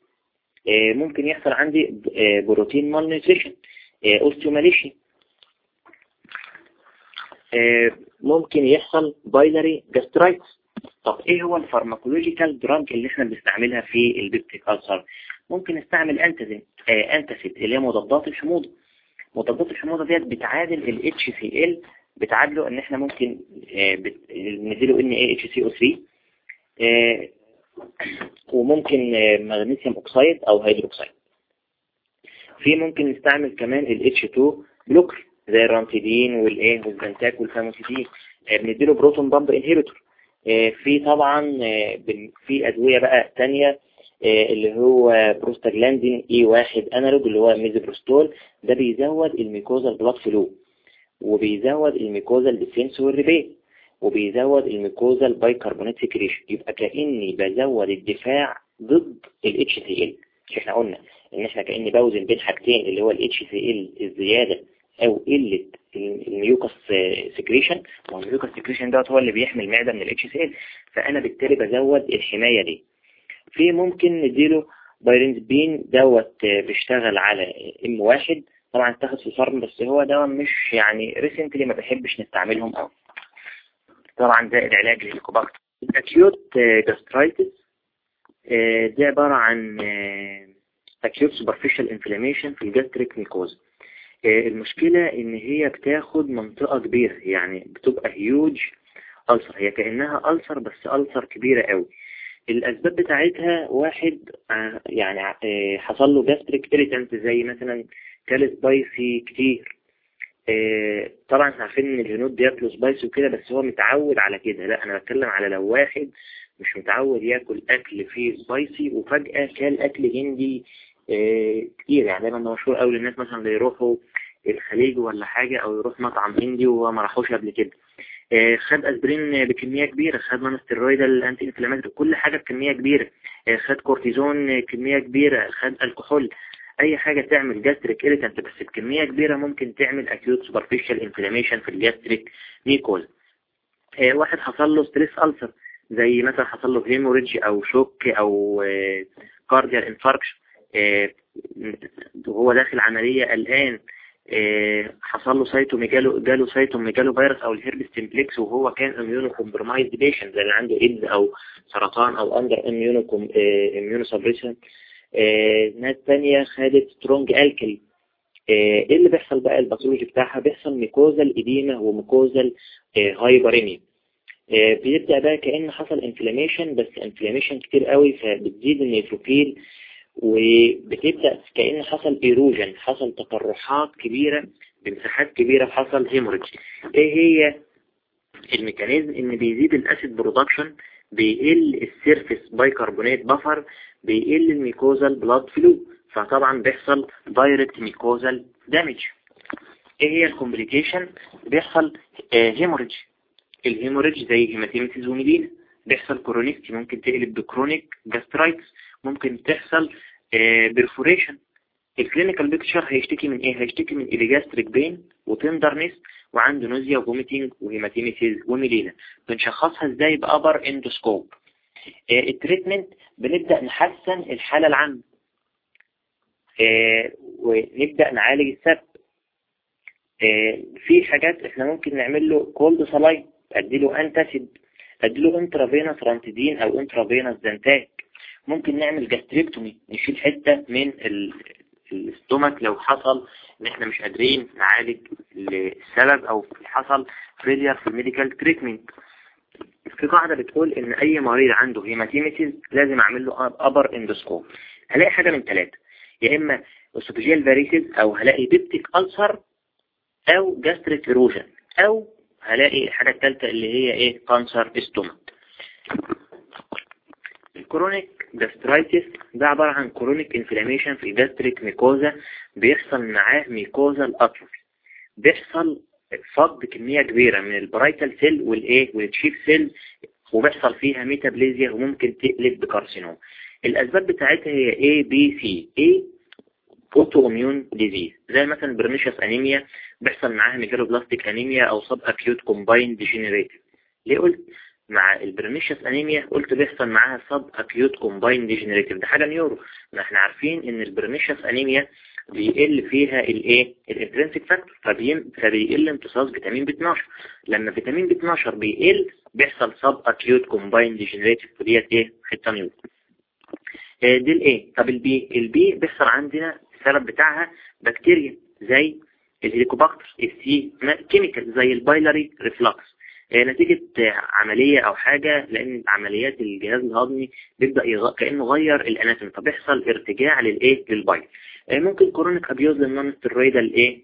آه ممكن يحصل عندي آه protein malnutrition osteomalacia ممكن يحصل biliary gastritis طب إيه هو ال pharmacological drug اللي إحنا بنستعملها في ال peptic ulcer؟ ممكن نستعمل antacid آه antacid اللي هي مضادات الحموضة. مضادات الحموضة ديت بتعادل ال HCl بتعادله إن إحنا ممكن آه. نديله إن إيه HCO3 آه وممكن magnesium oxide أو هيدروكسيد في ممكن نستعمل كمان ال H2 blocker زي الرانتيدين والإيه والزنتاك وال famotidine بنديله proton pump inhibitor في طبعا في أدوية بقى تانية اللي هو prostaglandin E واحد analogue اللي هو ميزوبروستول. ده بيزود ال mucosal blood flow وبيزود ال mucosal defense وال repair وبيزود ال mucosal bicarbonate secretion يبقى كأني بزود الدفاع ضد ال HCl مش إحنا قلنا إن إحنا كأني بوزن بين حاجتين اللي هو ال الزيادة أو قلة ال mucus secretion وال mucus secretion دوت هو اللي بيحمي المعدة من ال فأنا بالتالي بزود الحماية دي. في ممكن نديله pirenzepine دوت بيشتغل على M واحد. طبعا اتاخد في ال pharma بس هو دواء مش يعني recently ما بحبش نستعملهم قوي طبعا ده العلاج لل Helicobacter ال acute gastritis دي عبارة عن acute superficial inflammation في ال gastric mucosa المشكلة إن هي بتاخد منطقة كبيرة يعني بتبقى huge ulcer هي كأنها ulcer بس ulcer كبيرة قوي الأسباب بتاعتها واحد يعني حصل له gastric irritant زي مثلا كال spicy كتير. طبعا إحنا عارفين إن الهنود بياكلوا spicy وكده بس هو متعود على كده. لا أنا بتكلم على لو واحد مش متعود ياكل أكل فيه spicy وفجأة كال أكل هندي كتير. يعني دايما مشهور قوي للناس مثلا اللي يروحوا الخليج ولا حاجة أو يروح مطعم هندي وما راحوش قبل كده. خد أسبرين بكمية كبيرة خد non-steroidal anti-inflammatory كل حاجة بكمية كبيرة. خد كورتيزون كمية كبيرة خد الكحول أي حاجة تعمل gastric irritant بس بكمية كبيرة ممكن تعمل acute superficial inflammation في ال gastric mucosa واحد حصل له stress ulcer زي مثلا حصل له hemorrhage أو shock أو myocardial infarction وهو داخل عملية الآن. حصل له cytomegalo جاله cytomegalovirus أو ال herpes simplex وهو كان immunocompromised patient اللي عنده ايدز أو سرطان أو under immuno immunosuppression ناس تانية خدت strong alkali إيه اللي بيحصل بقى؟ ال pathology بتاعها بيحصل mucosal edema و mucosal hyperemia بيبدأ بقى كأن حصل inflammation بس inflammation كتير قوي فبتزيد ال neutrophil. وبتبدأ كأن حصل erosion حصل تقرحات كبيرة بمساحات كبيرة حصل hemorrhage إيه هي ال mechanism؟ إن بيزيد ال acid production بيقل ال surface bicarbonate buffer بيقل ال mucosal blood flow. فطبعا بيحصل direct mucosal damage. إيه هي ال complication؟ بيحصل hemorrhage ال hemorrhage زي hematemesis و melena بيحصل chronicity ممكن تقلب ب chronic gastritis. ممكن تحصل perforation ال clinical picture هيشتكي من إيه هيشتكي من ال gastric pain و tenderness وعنده nausea و vomiting و hematemesis و melena بنشخصها إزاي؟ ب upper endoscope ال treatment بنبدأ نحسن الحالة العامة. ونبدأ نعالج السبب. في حاجات إحنا ممكن نعمل له cold saline أديله antacid أديله intravenous ranitidine أو intravenous Zantac ممكن نعمل gastrectomy نشيل حتة من ال stomach لو حصل إن إحنا مش قادرين نعالج السبب أو حصل failure في ال medical treatment في قاعدة بتقول إن أي مريض عنده hematemesis لازم أعمل له upper endoscope هلاقي حاجة من ثلاثة يا إما esophageal varices أو هلاقي peptic ulcer أو gastric erosion أو هلاقي الحاجة الثالثة اللي هي إيه؟ cancer stomach ال chronic gastritis ده عبارة عن chronic inflammation في ال gastric mucosa بيحصل معاه mucosal atrophy بيحصل فقد كمية كبيرة من ال parietal cell والايه وال chief cell وبيحصل فيها metaplasia وممكن تقلب ب carcinoma. الأسباب بتاعتها هي A B C. A autoimmune disease زي مثلا pernicious anemia بيحصل معاها megaloblastic anemia أو subacute combined degenerative ليه قلت؟ مع ال pernicious anemia قلت بيحصل معاها subacute combined degenerative ده حاجة neuro ما إحنا عارفين إن ال pernicious anemia بيقل فيها الايه ال intrinsic factor فبيقل امتصاص فيتامين B 12 لما فيتامين B 12 بيقل بيحصل subacute combined degenerative وديت إيه؟ حتة neuro دي الايه طب ال B ال B بيحصل عندنا السبب بتاعها بكتيريا زي ال Helicobacter ال C chemical زي ال biliary reflux نتيجة عملية أو حاجة لأن عمليات الجهاز الهضمي بيبدأ يغ... كأنه غير ال anatomy فبيحصل ارتجاع للإيه؟ لل bile ممكن chronic abuse لل non steroidal إيه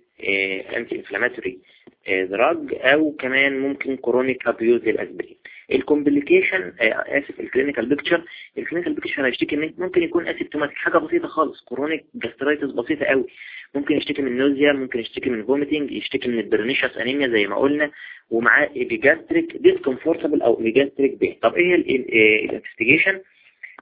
anti inflammatory drug أو كمان ممكن chronic abuse للأسبرين. ال complication آسف ال clinical picture ال clinical picture هيشتكي ان ممكن يكون asymptomatic حاجة بسيطة خالص chronic gastritis بسيطة قوي. ممكن يشتكي من nausea ممكن يشتكي من vomiting يشتكي من ال pernicious anemia زي ما قلنا ومعاه epigastric discomfortable أو epigastric pain طب إيه ال investigation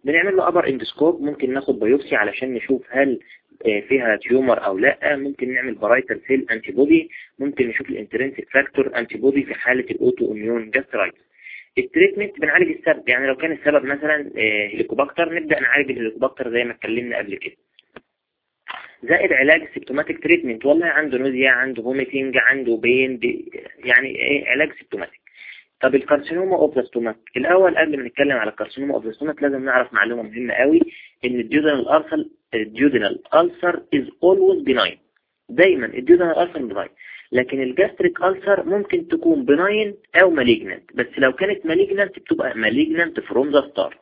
بنعمل له upper endoscope ممكن ناخد biopsy علشان نشوف هل آه، فيها tumor أو لأ. ممكن نعمل parietal cell antibody ممكن نشوف ال intrinsic factor antibody في حالة ال autoimmune gastritis ال treatment بنعالج السبب يعني لو كان السبب مثلا آه، Helicobacter نبدأ نعالج ال Helicobacter زي ما اتكلمنا قبل كده. زائد علاج ال symptomatic treatment والله عنده nausea عنده vomiting عنده pain يعني إيه علاج symptomatic طب ال carcinoma of the stomach الأول قبل ما نتكلم على ال carcinoma of the stomach لازم نعرف معلومة مهمة قوي إن ال duodenal ulcer ال duodenal ulcer is always benign. دايما ال duodenal ulcer benign. لكن ال gastric ulcer ممكن تكون benign أو malignant. بس لو كانت malignant بتبقى malignant from the start.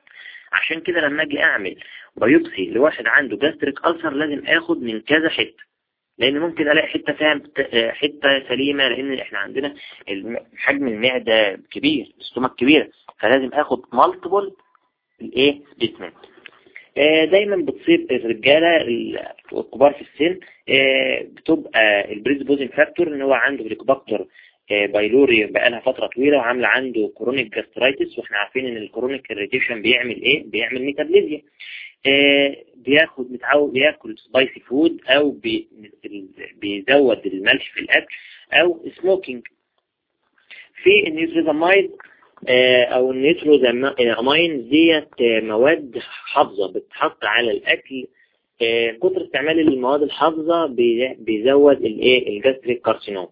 عشان كده لما أجي أعمل biopsy لواحد عنده gastric ulcer لازم أخد من كذا حتة. لأن ممكن ألاقي حتة فيها حتة سليمة لأن إحنا عندنا حجم المعدة كبير ال stomach كبيرة. فلازم أخد multiple الإيه؟ specimen آه، دايما بتصيب الرجالة الكبار في السن آه، بتبقى ال predisposing factor إن هو عنده Helicobacter آه، pylori بقالها فترة طويلة وعاملة عنده chronic gastritis وإحنا عارفين إن ال chronic irritation بيعمل إيه؟ بيعمل metaplasia بياخد متعود بياكل spicy food أو بي بيزود الملح في الأكل أو smoking في ال nitrosamide آه، أو النيتروزامين ديت مواد حافظة بتحط على الأكل آه، كتر استعمال المواد الحافظة بيزود الإيه؟ ال gastric carcinoma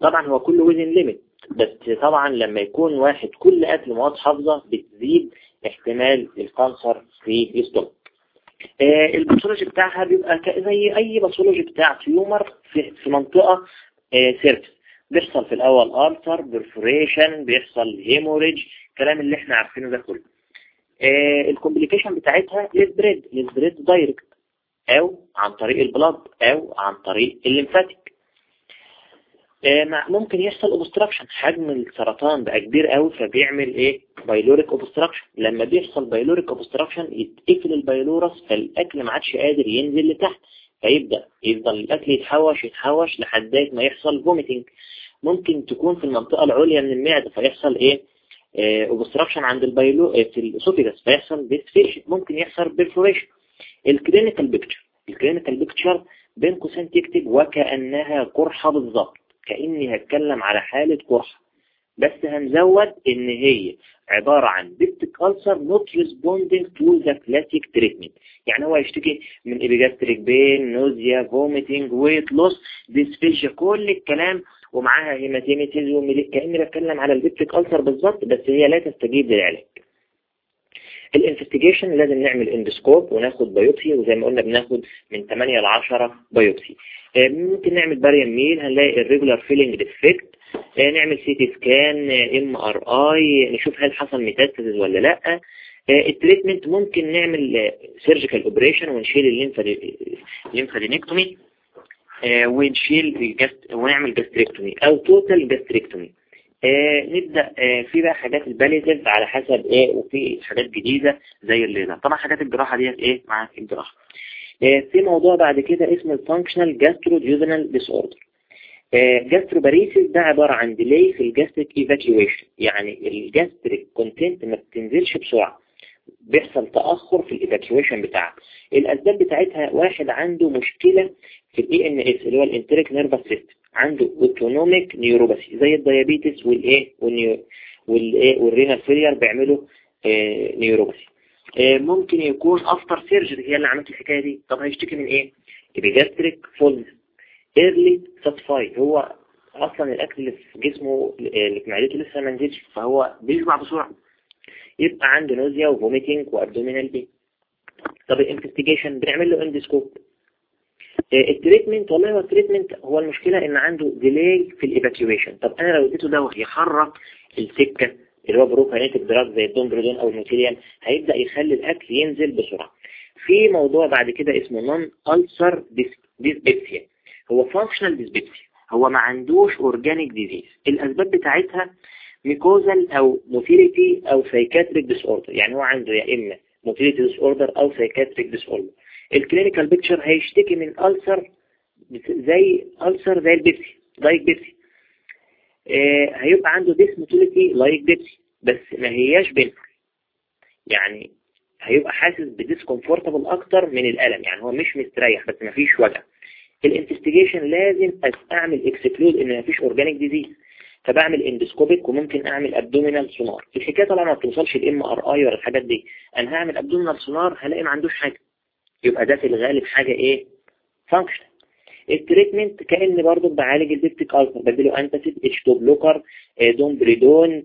طبعا هو كله within limit بس طبعا لما يكون واحد كل أكل مواد حافظة بتزيد احتمال ال cancer في ال stomach آه، ال pathology بتاعها بيبقى زي أي pathology بتاع tumor في منطقة surface بيحصل في الأول ulcer perforation بيحصل hemorrhage الكلام اللي إحنا عارفينه ده كله. آه ال complication بتاعتها ال spread ال spread direct أو عن طريق ال blood أو عن طريق ال lymphatic آه ممكن يحصل obstruction حجم السرطان بقى كبير قوي فبيعمل إيه؟ pyloric obstruction لما بيحصل pyloric obstruction يتقفل ال pylorus فالأكل ما عادش قادر ينزل لتحت. فيبدأ يفضل الأكل يتحوش يتحوش لحد ما يحصل vomiting ممكن تكون في المنطقة العليا من المعدة فيحصل إيه؟ obstruction آه، عند ال pylo آه، في ال esophagus فيحصل dysphagia ممكن يحصل perforation ال clinical picture ال clinical picture بين قوسين تكتب وكأنها قرحة بالظبط كأني هتكلم على حالة قرحة. بس هنزود إن هي عبارة عن peptic ulcer not responding to the classic treatment. يعني هو يشتكي من epigastric pain nausea vomiting weight loss dysphagia كل الكلام ومعاها hematemesis و melena كأني بتكلم على ال peptic ulcer بالظبط بس هي لا تستجيب للعلاج ال investigation لازم نعمل endoscope وناخد biopsy وزي ما قلنا بناخد من 8 ل 10 biopsy ممكن نعمل barium meal هنلاقي irregular filling defect نعمل CT scan MRI نشوف هل حصل metastasis ولا لأ. ال treatment ممكن نعمل surgical operation ونشيل ال lymphadenectomy آه، ونشيل ونعمل gastrectomy أو total gastrectomy آه، نبدأ آه، في بقى حاجات ال palliative على حسب إيه وفي حاجات جديدة زي الليزر طبعا حاجات الجراحة ديت إيه مع الجراحة. في موضوع بعد كده اسمه ال functional gastroduodenal disorder gastroparesis ده عبارة عن delay في ال gastric evacuation يعني ال gastric content ما بتنزلش بسرعة. بيحصل تأخر في ال evacuation بتاعها. الأسباب بتاعتها واحد عنده مشكلة في ال ENS اللي هو ال enteric nervous system عنده autonomic neuropathy زي ال diabetes والإيه والإيه وال renal failure بيعملوا آه neuropathy آه ممكن يكون after surgery هي اللي عملت الحكاية دي. طب هيشتكي من إيه؟ epigastric false early satiety هو أصلا الأكل اللي في جسمه اللي في معدته لسه ما نزلش فهو بيشبع بسرعة. يبقى عنده nausea و vomiting و abdominal pain طب ال investigation بنعمل له endoscope آه، ال treatment والله هو ال treatment هو المشكلة إن عنده delay في ال evacuation طب أنا لو اديته دواء يحرك السكة اللي هو prokinetic drug زي ال domperidone أو ال Motilium هيبدأ يخلي الأكل ينزل بسرعة. في موضوع بعد كده اسمه non-ulcer dyspepsia هو functional dyspepsia هو ما عندوش organic disease الأسباب بتاعتها mucosal أو motility أو psychiatric disorder يعني هو عنده يا إما motility disorder أو psychiatric disorder ال clinical picture هيشتكي من ulcer زي ulcer زي ال dyspepsia like dyspepsia. آه هيبقى عنده dysmotility like dyspepsia بس ما هياش painful يعني هيبقى حاسس ب discomfortable أكتر من الألم يعني هو مش مستريح بس ما فيش وجع. ال investigation لازم أعمل exclude إن ما فيش organic disease فبعمل endoscopic وممكن أعمل abdominal sonar الحكاية طبعا ما بتوصلش ال MRI ولا الحاجات دي. أنا هعمل abdominal sonar هلاقي ما عندوش حاجة. يبقى ده في الغالب حاجة إيه؟ function ال treatment كأن برضه بعالج ال peptic ulcer بديله antacid H 2 blocker domperidone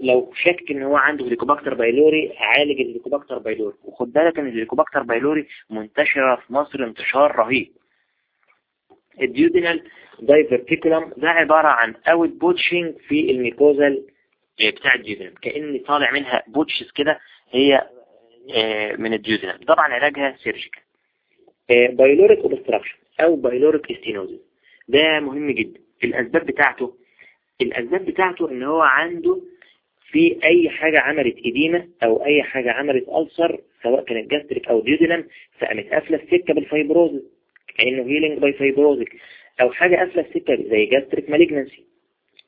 لو شك إن هو عنده helicobacter pylori عالج ال helicobacter pylori وخد بالك إن ال helicobacter pylori منتشرة في مصر انتشار رهيب. ال duodenal diverticulum ده عبارة عن outpouching في ال mucosal بتاع ال duodenal. كأن طالع منها pouches كده هي من ال duodenal طبعا علاجها surgical pyloric obstruction أو pyloric stenosis ده مهم جدا. الأسباب بتاعته الأسباب بتاعته إن هو عنده في أي حاجة عملت edema أو أي حاجة عملت ulcer سواء كانت gastric أو duodenum فقامت قافلة السكة بال fibrosis كأنه healing by fibrosis أو حاجة قافلة السكة زي gastric malignancy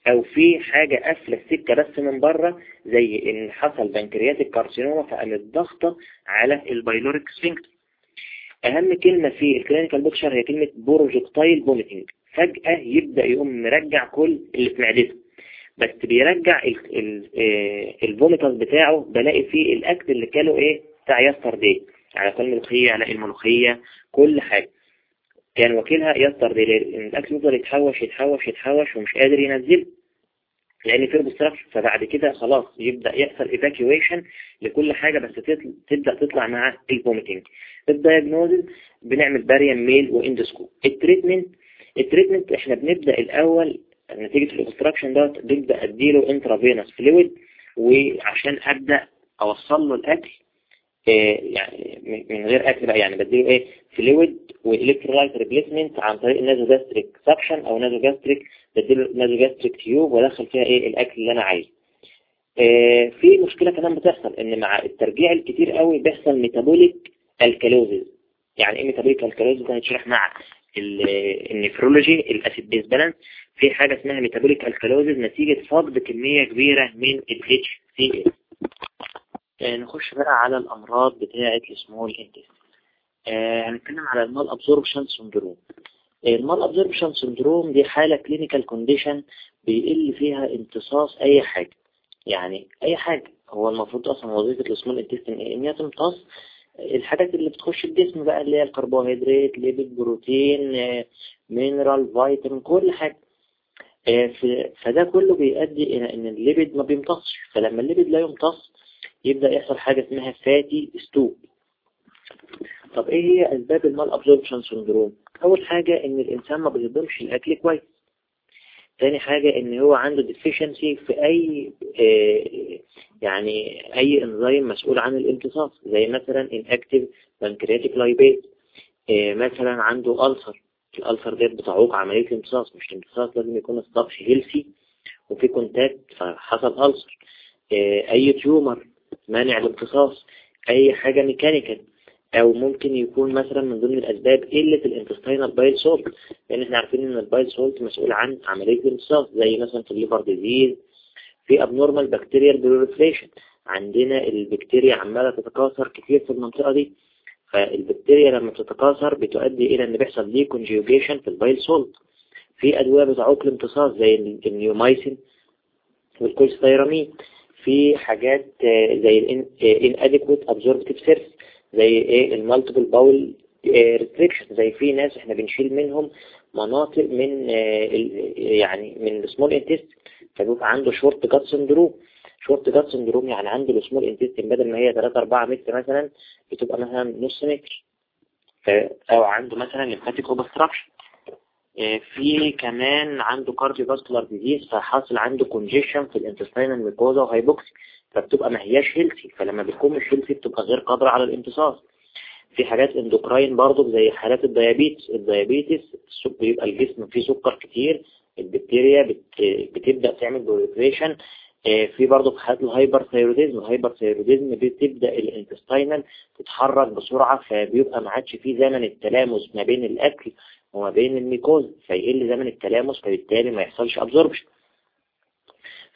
أو في حاجة قافلة السكة بس من بره زي إن حصل pancreatic carcinoma فقامت ضغطة على ال pyloric sphincter أهم كلمة في ال clinical picture هي كلمة projectile vomiting فجأة يبدأ يقوم مرجع كل اللي في معدته. بس بيرجع ال vomitus بتاعه بلاقي فيه الأكل اللي كاله إيه بتاع yesterday أكل ملوخية الاقي الملوخية كل حاجة. كان واكلها دي لأن الأكل يفضل يتحوش يتحوش يتحوش ومش قادر ينزله لأن في obstruction فبعد كده خلاص يبدأ يحصل evacuation لكل حاجة بس تبدأ تطلع مع ال vomiting ال diagnosis بنعمل barium meal و endoscope ال treatment ال treatment إحنا بنبدأ الأول نتيجة ال obstruction ده بنبدأ أديله intravenous fluid وعشان أبدأ اوصل له الأكل يعني من غير أكل بقى يعني بديله إيه؟ fluid و electrolyte replacement عن طريق ال nasogastric suction أو nasogastric بديله nasogastric tube وادخل فيها إيه؟ الأكل اللي أنا عايزه. آه في مشكلة كمان بتحصل إن مع الترجيع الكتير قوي بيحصل metabolic alkalosis يعني إيه metabolic alkalosis هنشرح مع ال nephrology ال acid base balance في حاجة اسمها metabolic alkalosis نتيجة فقد كمية كبيرة من ال HCl نخش بقى على الأمراض بتاعة ال small intestine آه هنتكلم على ال malabsorption syndrome ال malabsorption syndrome دي حالة clinical condition بيقل فيها امتصاص أي حاجة. يعني أي حاجة. هو المفروض أصلا وظيفة ال small intestine إن هي تمتص. الحاجات اللي بتخش الجسم بقى اللي هي الكربوهيدرات lipid بروتين mineral فيتامين كل حاجة. فده كله بيؤدي إلى إن ال lipid ما بيمتصش. فلما ال lipid لا يمتص يبدأ يحصل حاجة اسمها fatty stool. طب إيه هي أسباب ال malabsorption syndrome أول حاجة إن الإنسان ما بيهضمش الأكل كويس. تاني حاجة إن هو عنده deficiency في أي آه يعني أي انزيم مسؤول عن الامتصاص. زي مثلا inactive pancreatic lipase آه مثلا عنده ulcer ال ulcer ديت بتعوق عملية الامتصاص مش الامتصاص لازم يكون السطح healthy وفي contact فحصل ulcer آه أي tumor مانع الامتصاص أي حاجة mechanical أو ممكن يكون مثلا من ضمن الأسباب قلة ال intestinal bile salt لأن إحنا عارفين إن ال bile salt مسؤول عن عملية الامتصاص زي مثلا في ال liver disease في abnormal bacterial proliferation عندنا البكتيريا عمالة تتكاثر كتير في المنطقة دي فالبكتيريا لما بتتكاثر بتؤدي إلى إن بيحصل deconjugation في ال bile salt. في أدوية بتعوق الامتصاص زي ال neomycin وال cholestyramine. في حاجات زي inadequate absorptive زي إيه؟ ال multiple bowel resection زي في ناس إحنا بنشيل منهم مناطق من يعني من ال small intest فبيبقى عنده short gut syndrome short gut syndrome يعني عنده ال small intestine بدل ما هي 3 4 متر مثلا بتبقى مثلا نص متر. أو عنده مثلا lymphatic obstruction في كمان عنده cardiovascular disease فحاصل عنده congestion في ال intestinal mucosa و hypoxia فبتبقى ما هياش healthy فلما بتكون مش healthy بتبقى غير قادرة على الامتصاص. في حاجات endocrine برضو زي حالات ال diabetes ال diabetes بيبقى الجسم فيه سكر كتير البكتيريا بت... بتبدأ تعمل proliferation في برضو في حالات ال hyperthyroidism ال hyperthyroidism بتبدأ ال intestinal تتحرك بسرعة فبيبقى ما عادش فيه زمن التلامس ما بين الأكل وما بين ال mucosa فيقل زمن التلامس فبالتالي ما يحصلش absorption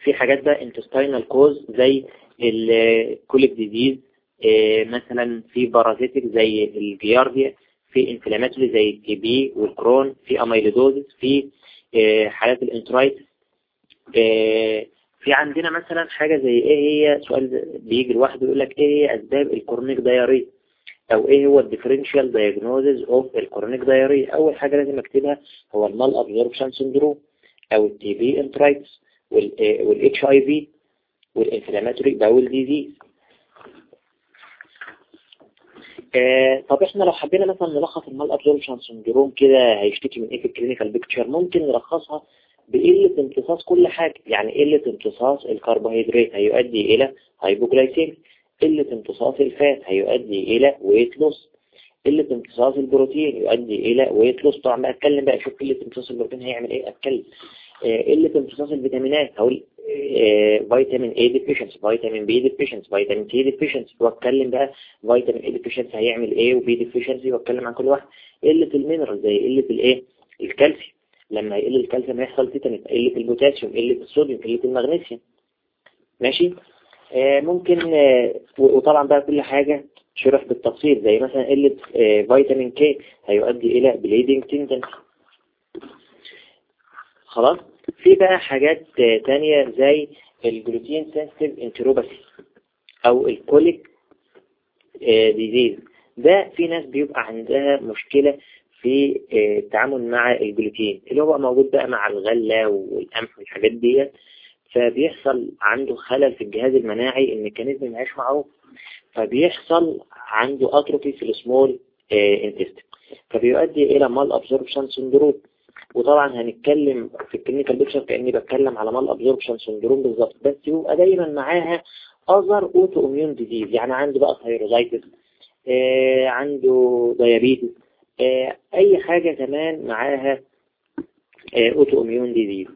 في حاجات بقى intestinal cause زي ال celiac disease آه، مثلا في parasitic زي الجيارديا في inflammatory زي ال TB وال Crohn في amyloidosis في آه، حالات ال enteritis آه، في عندنا مثلا حاجة زي إيه هي؟ سؤال بيجي لوحده يقول لك إيه هي أسباب ال chronic diarrhea أو إيه هو ال differential diagnosis of ال chronic diarrhea أول حاجة لازم أكتبها هو ال malabsorption syndrome أو ال TB enteritis وال HIV وال inflammatory bowel disease آه طب إحنا لو حبينا مثلا نلخص ال malabsorption syndrome كده هيشتكي من إيه في ال clinical picture ممكن نلخصها بقلة امتصاص كل حاجة. يعني قلة امتصاص الكربوهيدرات هيؤدي إلى hypoglycemia قلة امتصاص ال fat هيؤدي إلى weight loss قلة امتصاص البروتين يؤدي إلى weight loss طبعا بقى أتكلم بقى شوف قلة امتصاص البروتين هيعمل إيه؟ أتكلم. آه قلة امتصاص الفيتامينات هقول vitamin A deficiency vitamin B deficiency vitamin C deficiency. وأتكلم بقى vitamin A deficiency هيعمل إيه؟ و B deficiency. وأتكلم عن كل واحد. قلة ال mineral زي قلة الإيه؟ الكالسيوم. لما يقل الكالسيوم هيحصل tetany قلة البوتاسيوم قلة الصوديوم قلة المغنيسيوم. ماشي؟ آه ممكن آه وطبعا بقى كل حاجة شرح بالتفصيل زي مثلا قلة آه vitamin K هيؤدي إلى bleeding tendency خلاص؟ في بقى حاجات تانية زي ال gluten sensitive enteropathy أو ال celiac disease ده في ناس بيبقى عندها مشكلة في التعامل مع الجلوتين اللي هو موجود بقى مع الغلة والقمح والحاجات دي فبيحصل عنده خلل في الجهاز المناعي ال mechanism مهوش معروف. فبيحصل عنده atrophy في ال small intestine فبيؤدي إلى malabsorption syndrome وطبعا هنتكلم في ال clinical picture كأني بتكلم على malabsorption syndrome بالظبط. بس يبقى دايما معاها other autoimmune disease يعني عنده بقى thyroiditis آه عنده diabetes آه أي حاجة كمان معاها آه autoimmune disease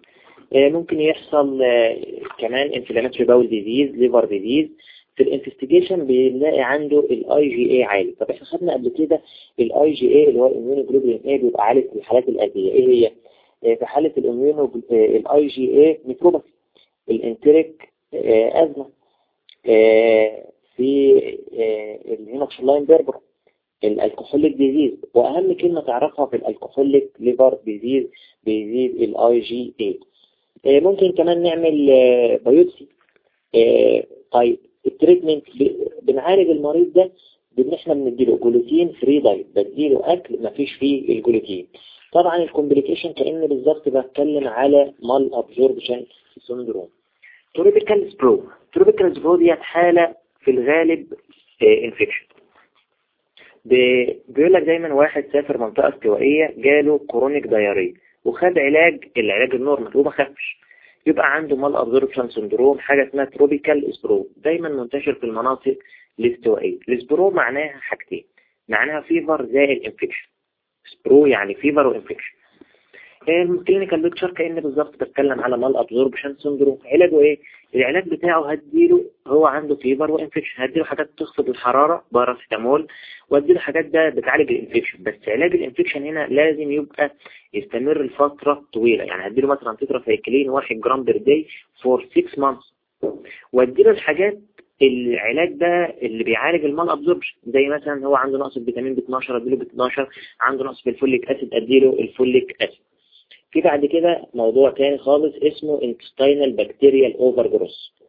آه ممكن يحصل آه كمان inflammatory bowel disease liver disease في ال investigation بنلاقي عنده الاي جي اي عالي. طب إحنا خدنا قبل كده ال IgA اللي هو ال immunoglobulin A بيبقى عالي في الحالات الاتيه إيه هي؟ في حالة ال immuno ال IgA nephropathy ال intrinsic asthma في ال Henoch-Schonlein purpura ال alcoholic disease وأهم كلمة تعرفها في ال alcoholic liver disease بيزيد الاي جي اي ممكن كمان نعمل biopsy طيب ال treatment بنعالج المريض ده بإن إحنا بنديله gluten free diet بديله أكل ما فيش فيه الجلوتين. طبعا ال complication كأن بالظبط بتكلم على malabsorption syndrome tropical sprue tropical sprue ديت حالة في الغالب infection بيقول لك دايما واحد سافر منطقة استوائية جاله chronic diarrhea وخد علاج العلاج ال normal وما خفش. يبقى عنده malabsorption syndrome حاجة اسمها tropical sprue. دايما منتشر في المناطق الاستوائية. ال sprue معناها حاجتين معناها fever زائد infection sprue يعني fever و infection ال clinical picture كأن بالظبط بتكلم على malabsorption syndrome علاجه إيه؟ العلاج بتاعه هديله هو عنده fever و infection هديله حاجات تخفض الحرارة باراسيتامول واديله حاجات ده بتعالج ال infection بس علاج ال infection هنا لازم يبقى يستمر لفترة طويلة. يعني هديله مثلا تتراسايكلين 1 gram per day for 6 months واديله الحاجات العلاج ده اللي بيعالج ال malabsorption زي مثلا هو عنده نقص فيتامين ب 12 أديله ب 12 عنده نقص في ال folic acid أديله ال folic acid في بعد كده موضوع تاني خالص اسمه intestinal bacterial overgrowth.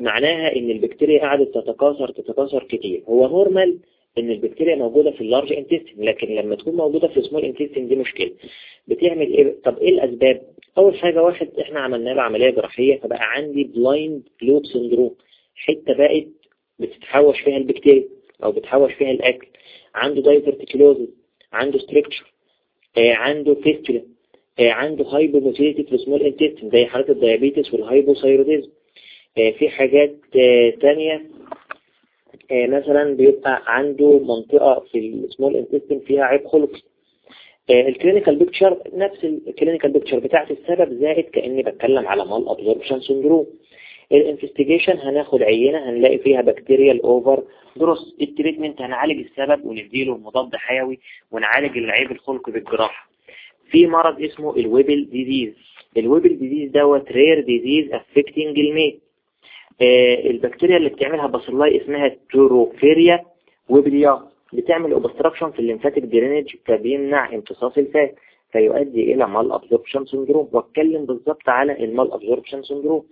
معناها إن البكتيريا قعدت تتكاثر تتكاثر كتير. هو normal إن البكتيريا موجودة في ال large intestine لكن لما تكون موجودة في ال small intestine دي مشكلة. بتعمل إيه؟ طب إيه الأسباب؟ أول حاجة واحد إحنا عملنا له عملية جراحية فبقى عندي blind loop syndrome حتة بقت بتتحوش فيها البكتيريا أو بتحوش فيها الأكل. عنده diverticulosis عنده stricture عنده fistula آه عنده hypomotility في ال small intestine زي حالات ال diabetes وال hypothyroidism في حاجات تانية مثلا بيبقى عنده منطقة في ال small intestine فيها عيب خلقي. ال clinical picture نفس ال clinical picture بتاعت السبب زائد كأني بتكلم على malabsorption syndrome ال investigation هناخد عينة هنلاقي فيها bacterial over growth ال treatment هنعالج السبب ونديله مضاد حيوي ونعالج العيب الخلقي بالجراحة. في مرض اسمه ال Whipple disease. ال Whipple disease دوت rare disease affecting ال male. آه البكتيريا اللي بتعملها bacilli اسمها Tropheryma whipplei بتعمل obstruction في ال lymphatic drainage فبيمنع امتصاص ال fat فيؤدي إلى malabsorption syndrome واتكلم بالظبط على ال malabsorption syndrome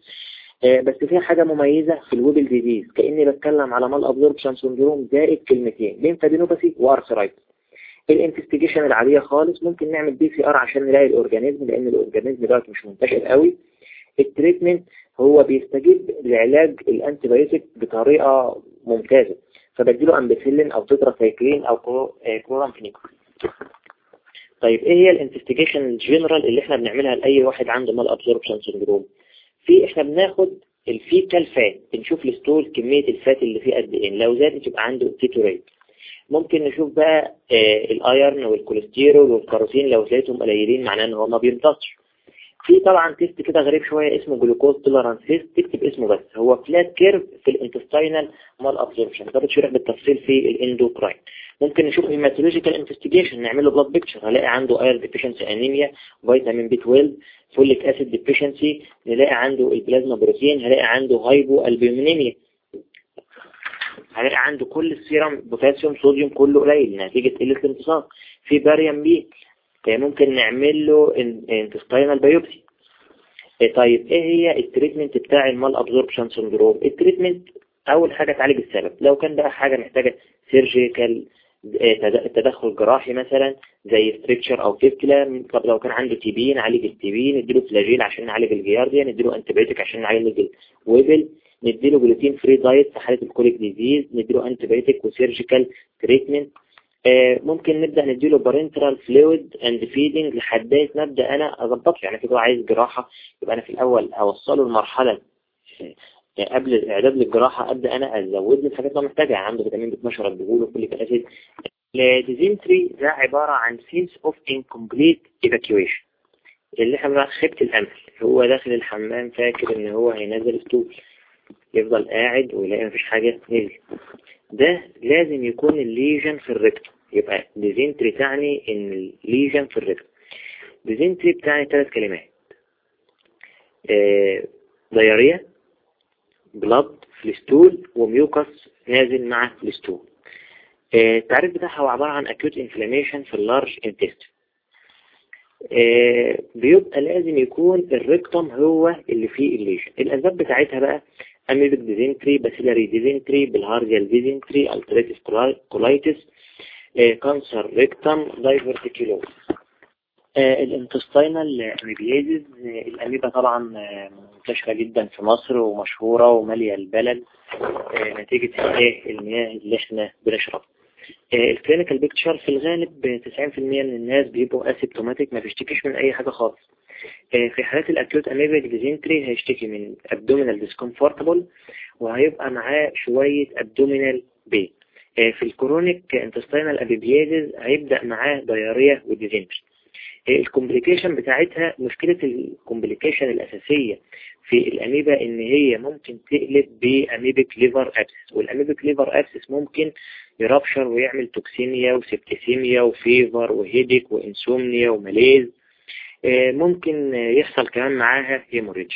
بس في حاجة مميزة في ال Whipple disease كأني بتكلم على malabsorption syndrome زائد كلمتين. lymphadenopathy و arthritis ال investigation العادية خالص. ممكن نعمل PCR عشان نلاقي ال organism لأن ال organism دوت مش منتشر قوي. ال treatment هو بيستجيب لعلاج ال antibiotic بطريقة ممتازة. فبديله امبيسيلين أو تتراسايكلين أو كلورامفينيكول طيب إيه هي ال investigation ال general اللي إحنا بنعملها لأي واحد عنده malabsorption syndrome في إحنا بناخد ال fecal fat بنشوف ال stool كمية ال fat اللي فيه قد إيه. لو زادت يبقى عنده تيتوريت ممكن نشوف بقى آه ال iron والكوليسترول والكاروتين لو لقيتهم قليلين معناه إن هو ما بيمتصش في طبعا test كده غريب شوية اسمه glucose tolerance test تكتب اسمه بس. هو flat curve في ال intestinal malabsorption ده بتشرح بالتفصيل في ال endocrine ممكن نشوف hematological investigation نعمل له blood picture هلاقي عنده iron deficiency anemia فيتامين B 12 folic acid deficiency نلاقي عنده ال plasma protein هلاقي عنده hypoalbuminemia هلاقي عنده كل السيرم بوتاسيوم صوديوم كله قليل. نتيجة قلة الامتصاص في barium meal ممكن نعمل له intestinal biopsy طيب إيه هي ال treatment بتاع ال malabsorption syndrome ال treatment أول حاجة تعالج السبب. لو كان بقى حاجة محتاجة surgical تدخل جراحي مثلا زي stricture أو fistula طب لو كان عنده TB نعالج ال TB نديله Flagyl عشان نعالج الجيارديا نديله antibiotic عشان نعالج ال Whipple نديله gluten free diet في حالة ال celiac disease نديله antibiotic و surgical treatment ممكن نبدأ نديله parenteral fluid and feeding لحد نبدأ أنا أظبطه. يعني كده عايز جراحة يبقى أنا في الأول أوصله لمرحلة قبل الإعداد للجراحة أبدأ أنا أزود له الحاجات اللي محتاجها. عنده فيتامين B 12 أديهوله folic acid ال dysentery ده عبارة عن sense of incomplete evacuation اللي إحنا بنقول خيبة الأمل. هو داخل الحمام فاكر إن هو هينزل stool يفضل قاعد ويلاقي مفيش حاجة نزل ده لازم يكون ال lesion في ال rectum يبقى dysentery تعني إن ال lesion في ال rectum dysentery بتعني ثلاث كلمات. آه diarrhea blood فلستول وميوكس نازل مع فلستول آه التعريف بتاعها هو عبارة عن acute inflammation في ال large intestine. آه بيبقى لازم يكون ال rectum هو اللي فيه ال lesion. الأسباب بتاعتها بقى amoebic dysentery bacillary dysentery bilharzial dysentery ulcerative colitis cancer rectum diverticulosis ال intestinal amoebiasis الأميبا طبعا منتشرة جدا في مصر ومشهورة ومالية البلد. نتيجة المياه اللي إحنا بنشربها. ال clinical picture في الغالب 90% من الناس بيبقوا asymptomatic ما بيشتكيش من أي حاجة خالص. في حالات ال acute amoebic dysentery هيشتكي من abdominal discomfort وهيبقى معاه شوية abdominal pain في ال chronic intestinal amoebiasis هيبدأ معاه diarrhea و dysentery ال complication بتاعتها مشكلة ال complication الأساسية في الأميبا إن هي ممكن تقلب ب amoebic liver abscess وال amoebic liver abscess ممكن ي rupture ويعمل توكسيميا وسبتسيميا وفيفر وهيديك وإنسومنيا وماليز. ممكن يحصل كمان معاها hemorrhage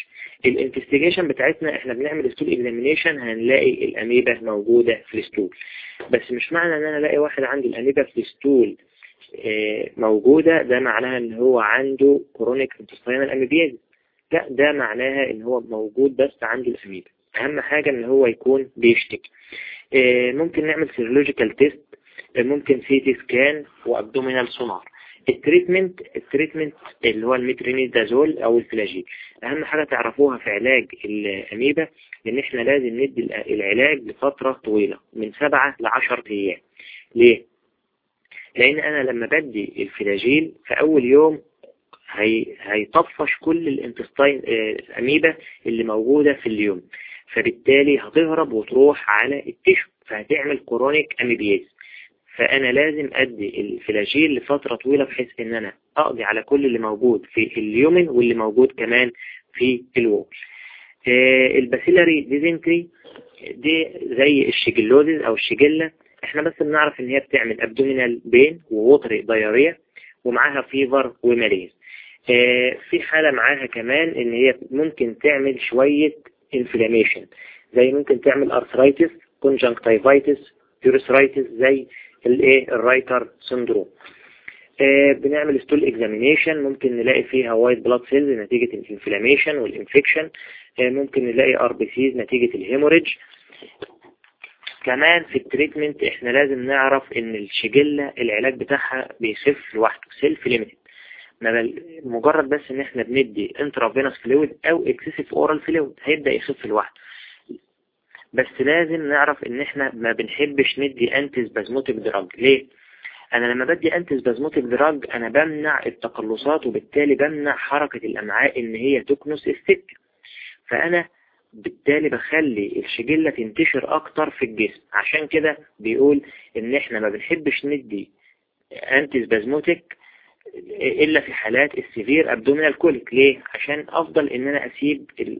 ال investigation بتاعتنا إحنا بنعمل stool examination هنلاقي الاميبا موجودة في ال stool بس مش معنى إن أنا ألاقي واحد عندي الاميبا في ال stool موجودة ده معناها إن هو عنده chronic intestinal amebiasis لا ده معناها إن هو موجود بس عنده الاميبا أهم حاجة إن هو يكون بيشتكي. ممكن نعمل serological test ممكن CT scan و abdominal sonar. ال treatment ال treatment اللي هو الميترينيدازول أو ال Flagyl. أهم حاجة تعرفوها في علاج الأميبا إن إحنا لازم ندي العلاج لفترة طويلة من سبعة لعشر أيام. ليه؟ لأن أنا لما بدي ال Flagyl في أول يوم هي هيطفش كل ال intestine الأميبا اللي موجودة في اليوم. فبالتالي هتهرب وتروح على ال tissue فهتعمل chronic amebiasis. فأنا لازم أدي ال Flagyl لفترة طويلة بحيث إن أنا أقضي على كل اللي موجود في ال lumen واللي موجود كمان في ال wall ال bacillary dysentery دي زي ال shigellosis أو الشيجلة إحنا بس بنعرف إن هي بتعمل abdominal pain و watery diarrhea ومعاها fever و malaise في حالة معاها كمان إن هي ممكن تعمل شوية inflammation زي ممكن تعمل arthritis conjunctivitis urethritis زي الايه ال Reiter syndrome بنعمل stool examination ممكن نلاقي فيها white blood cells نتيجة ال inflammation وال infection ممكن نلاقي RBCs نتيجة ال hemorrhage كمان في ال treatment إحنا لازم نعرف إن الشجلة العلاج بتاعها بيخف لوحده self limited مجرد بس إن إحنا بندي intravenous fluid أو excessive oral fluid هيبدأ يخف لوحده. بس لازم نعرف إن إحنا ما بنحبش ندي antispasmodic drug ليه؟ أنا لما بدي antispasmodic drug أنا بمنع التقلصات وبالتالي بمنع حركة الأمعاء إن هي تكنس السك فأنا بالتالي بخلي الشجلة تنتشر أكتر في الجسم. عشان كده بيقول إن إحنا ما بنحبش ندي antispasmodic إلا في حالات ال severe abdominal colic ليه؟ عشان أفضل إن أنا أسيب ال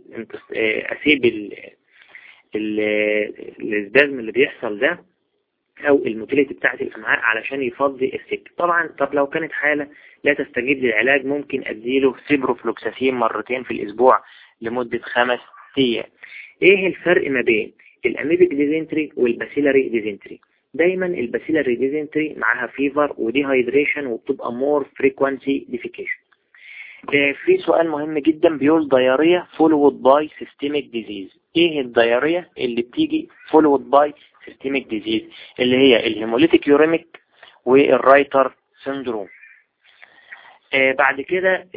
أسيب ال ال spasm اللي بيحصل ده أو ال motility بتاعت الأمعاء علشان يفضي السك طبعا طب لو كانت حالة لا تستجيب للعلاج ممكن أديله سيبروفلوكساسين مرتين في الأسبوع لمدة خمس أيام. إيه الفرق ما بين ال amoebic dysentery وال bacillary dysentery؟ دايما ال bacillary dysentery معاها fever و dehydration وبتبقى more frequency defecation في سؤال مهم جدا بيقول diarrhea followed by systemic disease إيه ال diarrhea اللي بتيجي followed by systemic disease اللي هي ال hemolytic uremic وال Reiter syndrome. آه بعد كده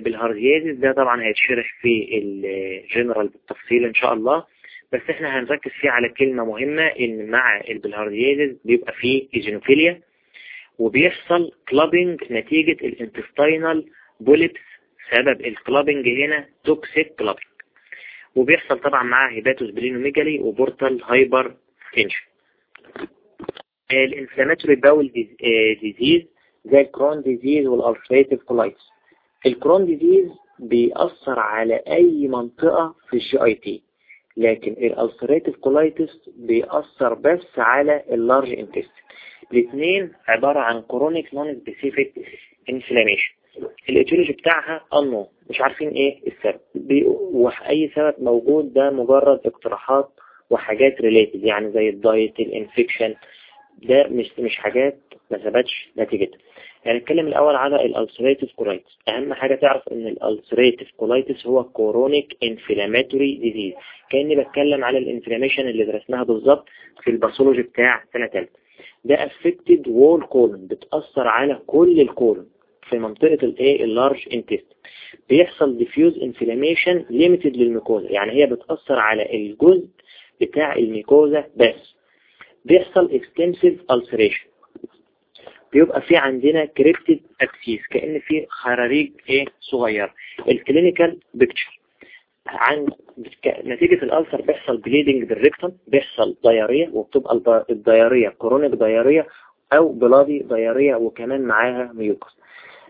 ال bilharziasis ده طبعا هيتشرح في الجنرال بالتفصيل إن شاء الله. بس إحنا هنركز فيه على كلمة مهمة إن مع ال bilharziasis بيبقى فيه eosinophilia وبيحصل clubbing نتيجة ال intestinal polyps سبب ال clubbing هنا toxic clubbing وبيحصل طبعا معاه hepatosplenomegaly و portal hypertension ال inflammatory bowel disease زي ال Crohn disease وال ulcerative colitis ال Crohn disease بيأثر على أي منطقة في ال GIT لكن ال ulcerative colitis بيأثر بس على ال large intestine الاثنين عبارة عن chronic non specific inflammation ال etiology بتاعها انو مش عارفين إيه السبب. وأي سبب موجود ده مجرد اقتراحات وحاجات related يعني زي ال diet ال infection. ده مش مش حاجات ما ثبتش نتيجتها. يعني نتكلم الأول على ال ulcerative colitis أهم حاجة تعرف إن ال ulcerative colitis هو chronic inflammatory disease كأني بتكلم على ال inflammation اللي درسناها بالظبط في ال pathology بتاع سنة ثالثه ده affected whole colon بتأثر على كل ال colon في منطقة الايه ال large intestine بيحصل diffuse inflammation limited لل mucosa. يعني هي بتأثر على الجزء بتاع ال mucosa بس. بيحصل extensive ulceration. بيبقى في عندنا crypt abscess كأن في خراريج إيه صغير ال clinical picture عن نتيجة ال ulcer بيحصل bleeding per rectum بيحصل diarrhea وبتبقى ال diarrhea chronic diarrhea أو bloody diarrhea وكمان معاها mucus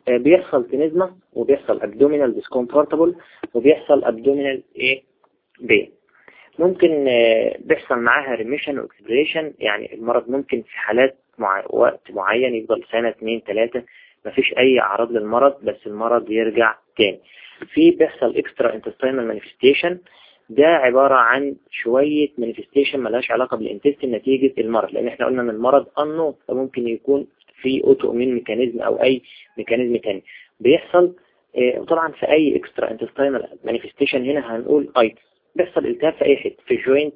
بيحصل tenesmus وبيحصل abdominal discomfortable وبيحصل abdominal إيه؟ pain ممكن بيحصل معاها remission و exacerbation يعني المرض ممكن في حالات مع وقت معين يفضل سنة اتنين تلاتة مفيش أي أعراض للمرض بس المرض يرجع تاني. في بيحصل extraintestinal manifestation ده عبارة عن شوية manifestation ملهاش علاقة بال intestine نتيجة المرض لأن إحنا قلنا إن المرض انه فممكن يكون في autoimmune mechanism أو أي mechanism تاني. بيحصل وطبعا في أي extraintestinal manifestation هنا هنقول itis بيحصل التهاب في أي حتة في ال joint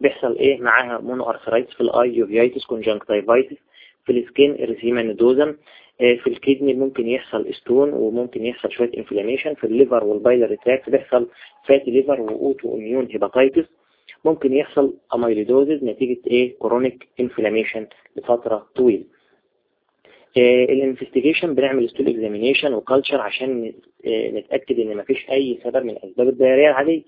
بيحصل إيه؟ معاها monoarthritis في ال eye uveitis conjunctivitis في ال skin erythema nodosum في ال kidney ممكن يحصل stone وممكن يحصل شوية inflammation في ال liver وال biliary tract بيحصل fatty liver و autoimmune hepatitis ممكن يحصل amyloidosis نتيجة إيه؟ chronic inflammation لفترة طويلة. ال investigation بنعمل stool examination و culture عشان نتأكد إن مفيش أي سبب من أسباب ال diarrhea العادية.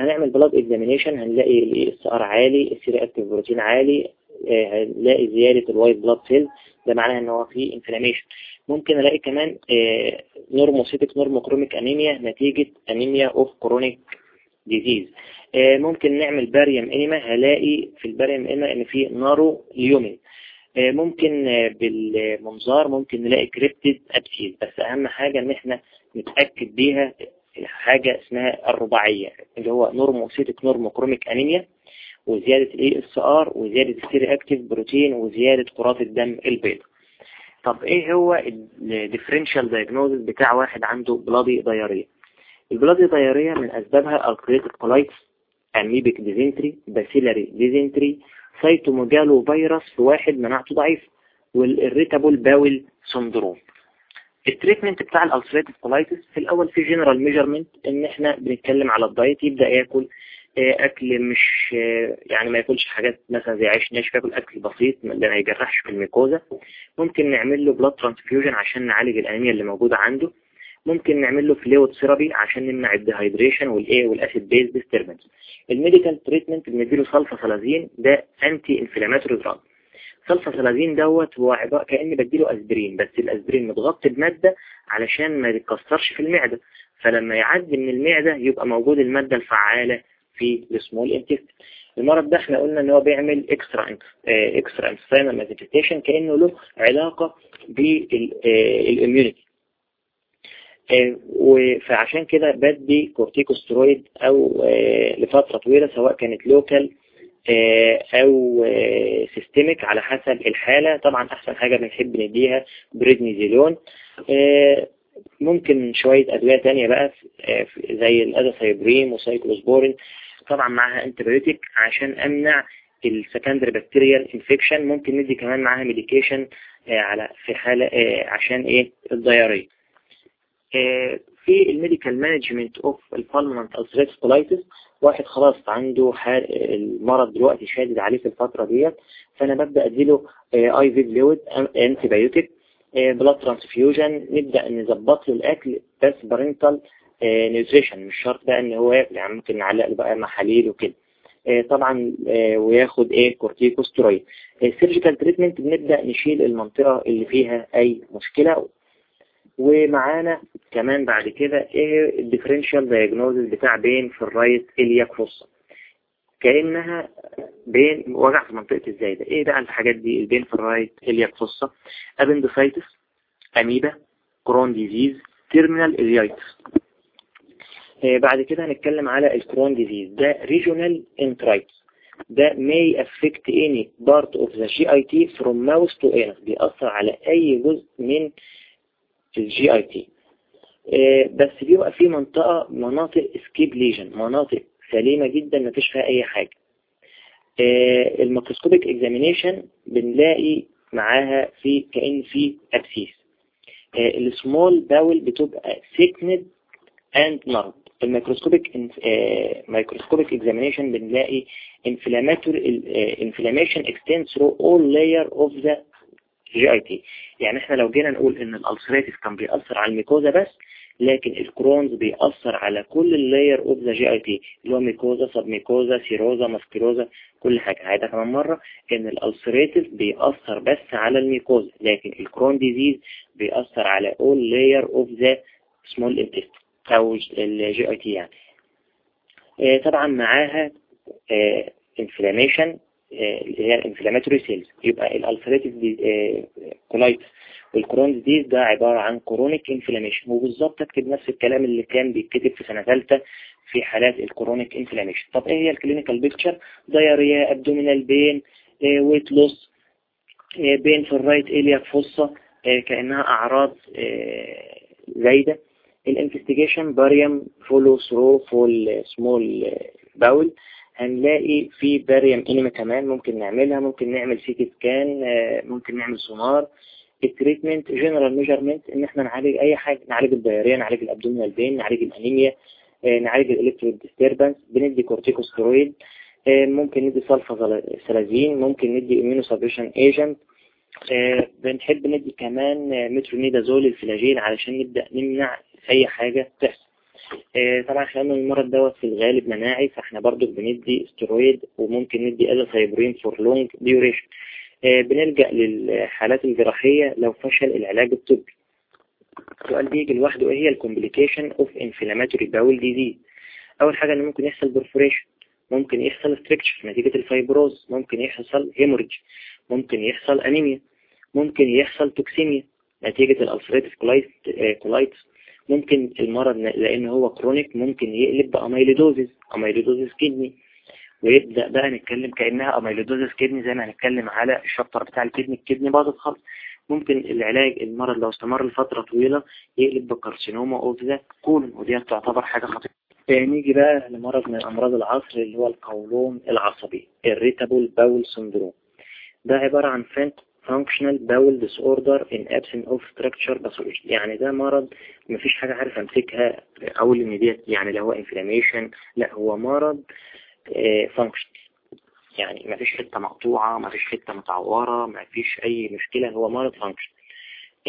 هنعمل blood examination هنلاقي ال ESR عالي ال C-reactive protein عالي هنلاقي زيادة ال white blood cell ده معناه إن هو في inflammation ممكن ألاقي كمان normocytic normochromic anemia نتيجة anemia of chronic disease آه، ممكن نعمل barium enema هلاقي في ال barium enema إن في narrow lumen آه، ممكن بالمنظار ممكن نلاقي crypt abscess بس أهم حاجة إن إحنا نتأكد بيها حاجة اسمها الرباعية اللي هو normocytic normochromic anemia وزيادة ال ESR وزيادة ال C-reactive protein وزيادة كرات الدم البيضاء طب إيه هو ال differential diagnosis بتاع واحد عنده bloody diarrhea ال bloody diarrhea من أسبابها ال ulcerative colitis amoebic dysentery bacillary dysentery cytomegalovirus في واحد مناعته ضعيف وال irritable bowel syndrome ال treatment بتاع ال ulcerative colitis في الأول في general measurement إن إحنا بنتكلم على ال diet يبدأ يأكل آه، أكل مش آه، يعني ما يأكلش حاجات مثلا زي عيش ناشف يأكل أكل بسيط ما يجرحش في ال mucosa. ممكن نعمل له blood transfusion عشان نعالج الأنيميا اللي موجودة عنده. ممكن نعمل له fluid therapy عشان نمنع ال dehydration والايه وال acid base disturbance ال medical treatment بنديله سلفا سلازين ده anti-inflammatory drug sulfasalazine دوت هو عبارة كأني بديله أسبرين بس الأسبرين متغطي بمادة علشان ما يتكسرش في المعدة. فلما يعدي من المعدة يبقى موجود المادة الفعالة في ال small intestine المرض ده إحنا قلنا إن هو بيعمل extra extra intestinal manifestation كأنه له علاقة بال immunity. فعشان كده بدي كورتيكوسترويد أو آه، لفترة طويلة سواء كانت local آه، أو systemic على حسب الحالة. طبعا أحسن حاجة بنحب نديها بريدنيزيلون. ممكن شوية أدوية تانية بقى زي ال azathioprine و cyclosporine طبعا معها antibiotic عشان أمنع ال secondary bacterial infection ممكن ندي كمان معاها medication على في حالة عشان إيه؟ ال diarrhea في ال medical management of ال fulminant ulcerative colitis واحد خلاص عنده المرض دلوقتي شادد عليه في الفترة ديت فأنا ببدأ أديله IV fluid antibiotic blood transfusion نبدأ نظبط له الأكل بس parenteral nutrition مش شرط بقى إن هو ياكل يعني ممكن نعلق له بقى محاليل وكده. آه، طبعا آه، وياخد إيه؟ corticosteroid ال surgical treatment بنبدأ نشيل المنطقة اللي فيها أي مشكلة ومعانا كمان بعد كده إيه ال differential diagnosis بتاع pain في ال right iliac fossa كأنها بين وجع في منطقة الزايدة. إيه بقى الحاجات دي؟ ال pain في ال right iliac fossa appendicitis أميبا Crohn disease terminal ileitis آه، بعد كده هنتكلم على ال Crohn disease ده regional enteritis ده may affect any part of the GIT from mouth to anus. بيأثر على أي جزء من ال GIT بس بيبقى في منطقة مناطق skip lesion مناطق سليمة جدا ما فيش فيها أي حاجة. آه، ال microscopic examination بنلاقي معاها في كأن في abscess آه، ال small bowel بتبقى thickened and narrowed ال microscopic microscopic examination بنلاقي inflammatory inflammation extends through all layer of the GIT يعني إحنا لو جينا نقول إن ال ulcerative كان بيأثر على ال mucosa بس لكن ال Crohn's بيأثر على كل ال layer of the GIT اللي هو mucosa submucosa serosa muscularis كل حاجة. عادة كمان مرة إن ال ulcerative بيأثر بس على ال mucosa لكن ال Crohn disease بيأثر على all layer of the small intestine أو ال GIT يعني. آه، طبعا معاها inflammation اللي هي ال inflammatory cells يبقى ال ulcerative colitis وال Crohn's دي ده عبارة عن chronic inflammation وبالظبط أكتب نفس الكلام اللي كان بيتكتب في سنة ثالثة في حالات ال chronic inflammation طب إيه هي ال clinical picture diarrhea abdominal pain weight loss pain في ال right iliac fossa كأنها أعراض آه، زايدة. ال investigation barium follow through for small bowel هنلاقي في barium enema كمان ممكن نعملها ممكن نعمل CT scan آه، ممكن نعمل سونار ال treatment general measurement إن إحنا نعالج أي حاجة نعالج ال diarrhea نعالج ال abdominal pain نعالج الأنيميا آه، نعالج ال electrolyte disturbance بندي كورتيكوسترويد آه، ممكن ندي salazine ممكن ندي immunosuppression agent بنحب ندي كمان مترونيدازول الفلاجين علشان نبدأ نمنع أي حاجة تحصل. طبعا إحنا قلنا المرض دوت في الغالب مناعي فإحنا برضو بندي استرويد وممكن ندي azathioprine for long duration بنلجأ للحالات الجراحية لو فشل العلاج الطبي. السؤال بيجي لوحده إيه هي ال complication of inflammatory bowel disease أول حاجة إن ممكن يحصل perforation ممكن يحصل stricture نتيجة ال fibrosis ممكن يحصل hemorrhage ممكن يحصل انيميا ممكن يحصل toxemia نتيجة ال ulcerative colitis ممكن المرض لأن هو chronic ممكن يقلب ب amyloidosis amyloidosis kidney ويبدأ بقى نتكلم كأنها amyloidosis kidney زي ما هنتكلم على ال chapter بتاع ال kidney ال kidney باظت خالص ممكن العلاج المرض لو استمر لفترة طويلة يقلب ب carcinoma of the colon ودي تعتبر حاجة خطيرة. نيجي بقى لمرض من أمراض العصر اللي هو القولون العصبي. irritable bowel syndrome. ده عبارة عن functional bowel disorder in absence of structure pathology يعني ده مرض مفيش حاجة عارف أمسكها أقول إن ديت يعني لا هو inflammation لا هو مرض function يعني مفيش حتة مقطوعة مفيش حتة متعورة مفيش أي مشكلة هو مرض function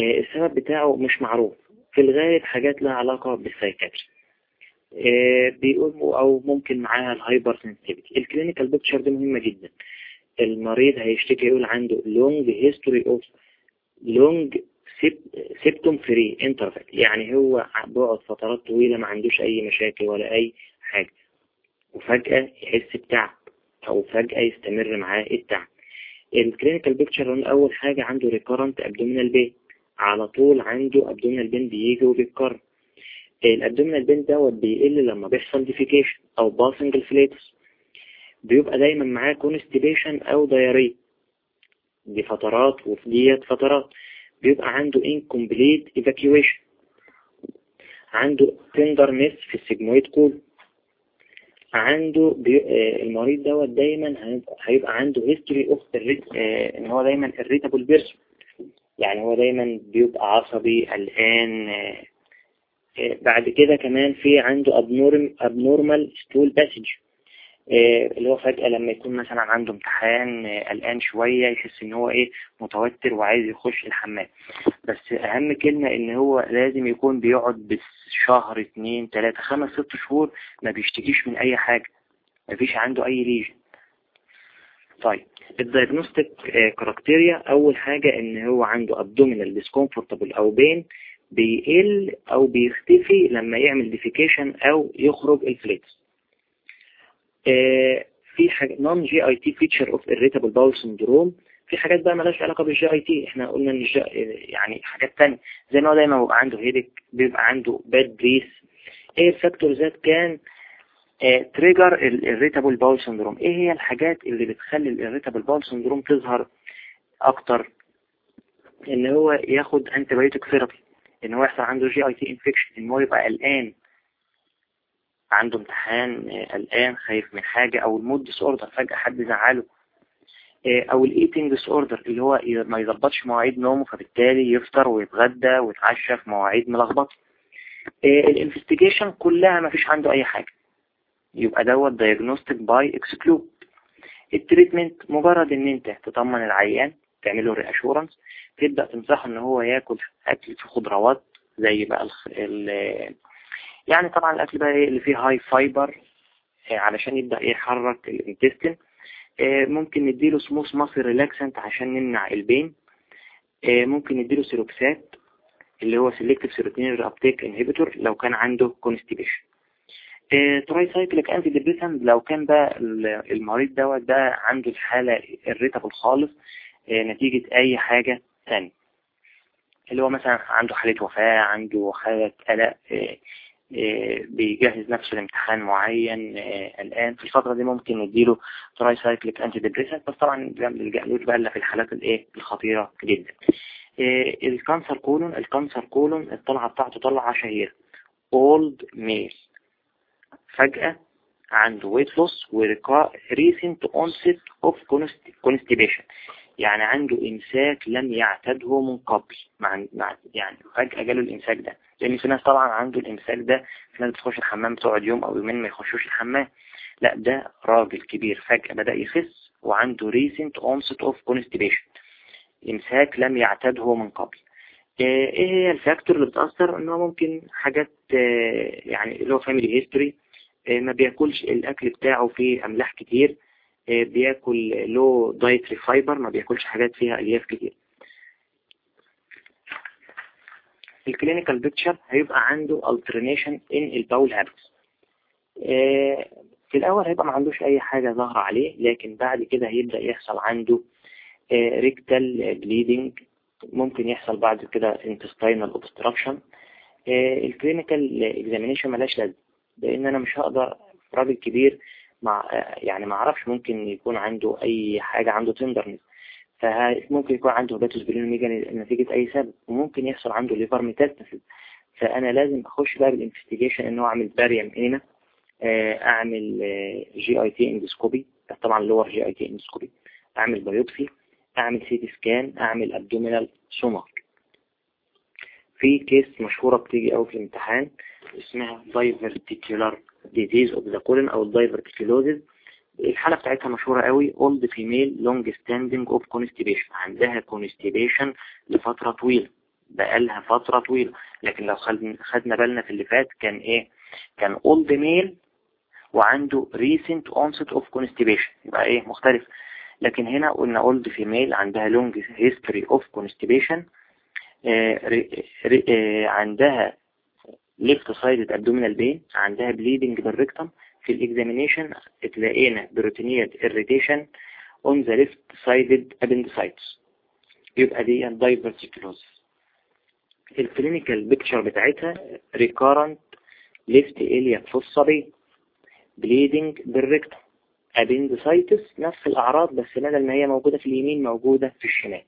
السبب بتاعه مش معروف. في الغالب حاجات لها علاقة بال psychiatry بيقول أو ممكن معاها ال hypersensitivity ال clinical picture دي مهمة جدا. المريض هيشتكي يقول عنده long history of long symptom free interval يعني هو بيقعد فترات طويلة ما عندوش أي مشاكل ولا أي حاجة. وفجأة يحس بتعب أو فجأة يستمر معاه التعب. ال clinical picture أول حاجة عنده recurrent abdominal pain على طول عنده abdominal pain بيجي وبيتكرر. ال abdominal pain دوت بيقل لما بيحصل defecation أو passing ال flatus بيبقى دايما معاه constipation أو diarrhea دي فترات وفي ديت فترات. بيبقى عنده incomplete evacuation. عنده tenderness في ال sigmoid colon. عنده بي... آه المريض دوت دايما هيبقى عنده history of آه إن هو دايما irritable person يعني هو دايما بيبقى عصبي قلقان آه بعد كده كمان في عنده abnormal stool passage. اللي هو فجأة لما يكون مثلا عنده امتحان قلقان شوية يحس إن هو إيه متوتر وعايز يخش الحمام. بس أهم كلمة إن هو لازم يكون بيقعد بالشهر اتنين تلاتة خمس ست شهور ما بيشتكيش من أي حاجة ما فيش عنده أي lesion طيب ال diagnostic criteria أول حاجة إن هو عنده abdominal discomfortable أو pain بيقل أو بيختفي لما يعمل defecation أو يخرج ال flatus في حاجة non GIT feature of irritable bowel syndrome. في حاجات بقى مالهاش علاقة بال GIT إحنا قلنا إن يعني حاجات تانية. زي ما هو دايما بيبقى عنده headache بيبقى عنده bad breath إيه ال factor that can؟ trigger ال irritable bowel syndrome إيه هي الحاجات اللي بتخلي ال irritable bowel syndrome تظهر أكتر؟ إن هو ياخد antibiotic therapy إن هو يحصل عنده GIT infection إن هو يبقى قلقان. عنده امتحان قلقان خايف من حاجة أو ال mood disorder فجأة حد زعله أو ال eating disorder اللي هو ما يظبطش مواعيد نومه فبالتالي يفطر ويتغدى ويتعشى في مواعيد ملخبطة. ال investigation كلها ما فيش عنده أي حاجة. يبقى دوت diagnostic by exclude ال treatment مجرد إن أنت تطمن العيان تعمله reassurance تبدأ تنصحه إن هو ياكل أكل في خضروات زي بقى يعني طبعا الأكل بقى اللي فيه high fiber علشان يبدأ يحرك ال intestine ممكن نديله smooth muscle relaxant عشان نمنع ال pain. ممكن نديله سيروكسات اللي هو selective serotonin reuptake inhibitor لو كان عنده constipation tricyclic antidepressant لو كان بقى المريض دوت ده عنده الحالة ال irritable خالص نتيجة أي حاجة ثانية اللي هو مثلا عنده حالة وفاة عنده حالة قلق بيجهز نفسه لامتحان معين الآن. في الفترة دي ممكن نديله tricyclic antidepressant بس طبعا ما بنلجألوش بقى إلا في الحالات الايه الخطيرة جدا. ال cancer colon ال cancer colon الطلعة بتاعته طلعة شهيرة. old male فجأة عنده weight loss و recent onset of constipation يعني عنده إمساك لم يعتده من قبل مع يعني فجأة جاله الإمساك ده. لأن في ناس طبعا عنده الإمساك ده في ناس بتخش الحمام بتقعد يوم أو يومين ما يخشوش الحمام. لا ده راجل كبير فجأة بدأ يخس وعنده recent onset of constipation. إمساك لم يعتده من قبل. إيه هي ال factor اللي بتأثر؟ إن هو ممكن حاجات يعني اللي هو family history ما بياكلش الأكل بتاعه فيه أملاح كتير. بياكل low dietary fiber ما بياكلش حاجات فيها ألياف كتير. ال clinical picture هيبقى عنده alternation in ال bowel habits آه، في الأول هيبقى ما عندوش أي حاجة ظاهرة عليه لكن بعد كده هيبدأ يحصل عنده rectal bleeding ممكن يحصل بعد كده intestinal obstruction. ال clinical examination ملاش لازمة لأن أنا مش هقدر راجل كبير مع يعني ما أعرفش ممكن يكون عنده اي حاجة عنده tenderness فممكن يكون عنده hepatosplenomegaly نتيجة أي سبب وممكن يحصل عنده liver metastasis فأنا لازم أخش بقى بال investigation انه أعمل barium enema أعمل GIT endoscopy طبعا lower GIT endoscopy أعمل biopsy أعمل CT scan أعمل abdominal sonar في case مشهورة بتيجي قوي في الامتحان اسمها diverticular disease of the colon أو ال diverticulosis الحالة بتاعتها مشهورة قوي. Old female long standing of constipation. عندها constipation لفترة طويلة. بقالها فترة طويلة. لكن لو خدنا بالنا في اللي فات كان إيه؟ كان old male وعنده recent onset of constipation. يبقى إيه؟ مختلف. لكن هنا قلنا old female عندها long history of constipation. آه آه عندها left sided abdominal pain عندها bleeding بالريكتم في ال examination اتلاقينا peritoneal irritation on the left sided appendicitis. يبقى دي diverticulosis ال clinical picture بتاعتها recurrent left iliac fossa bleeding بال rectum appendicitis نفس الأعراض بس بدل ما هي موجودة في اليمين موجودة في الشمال.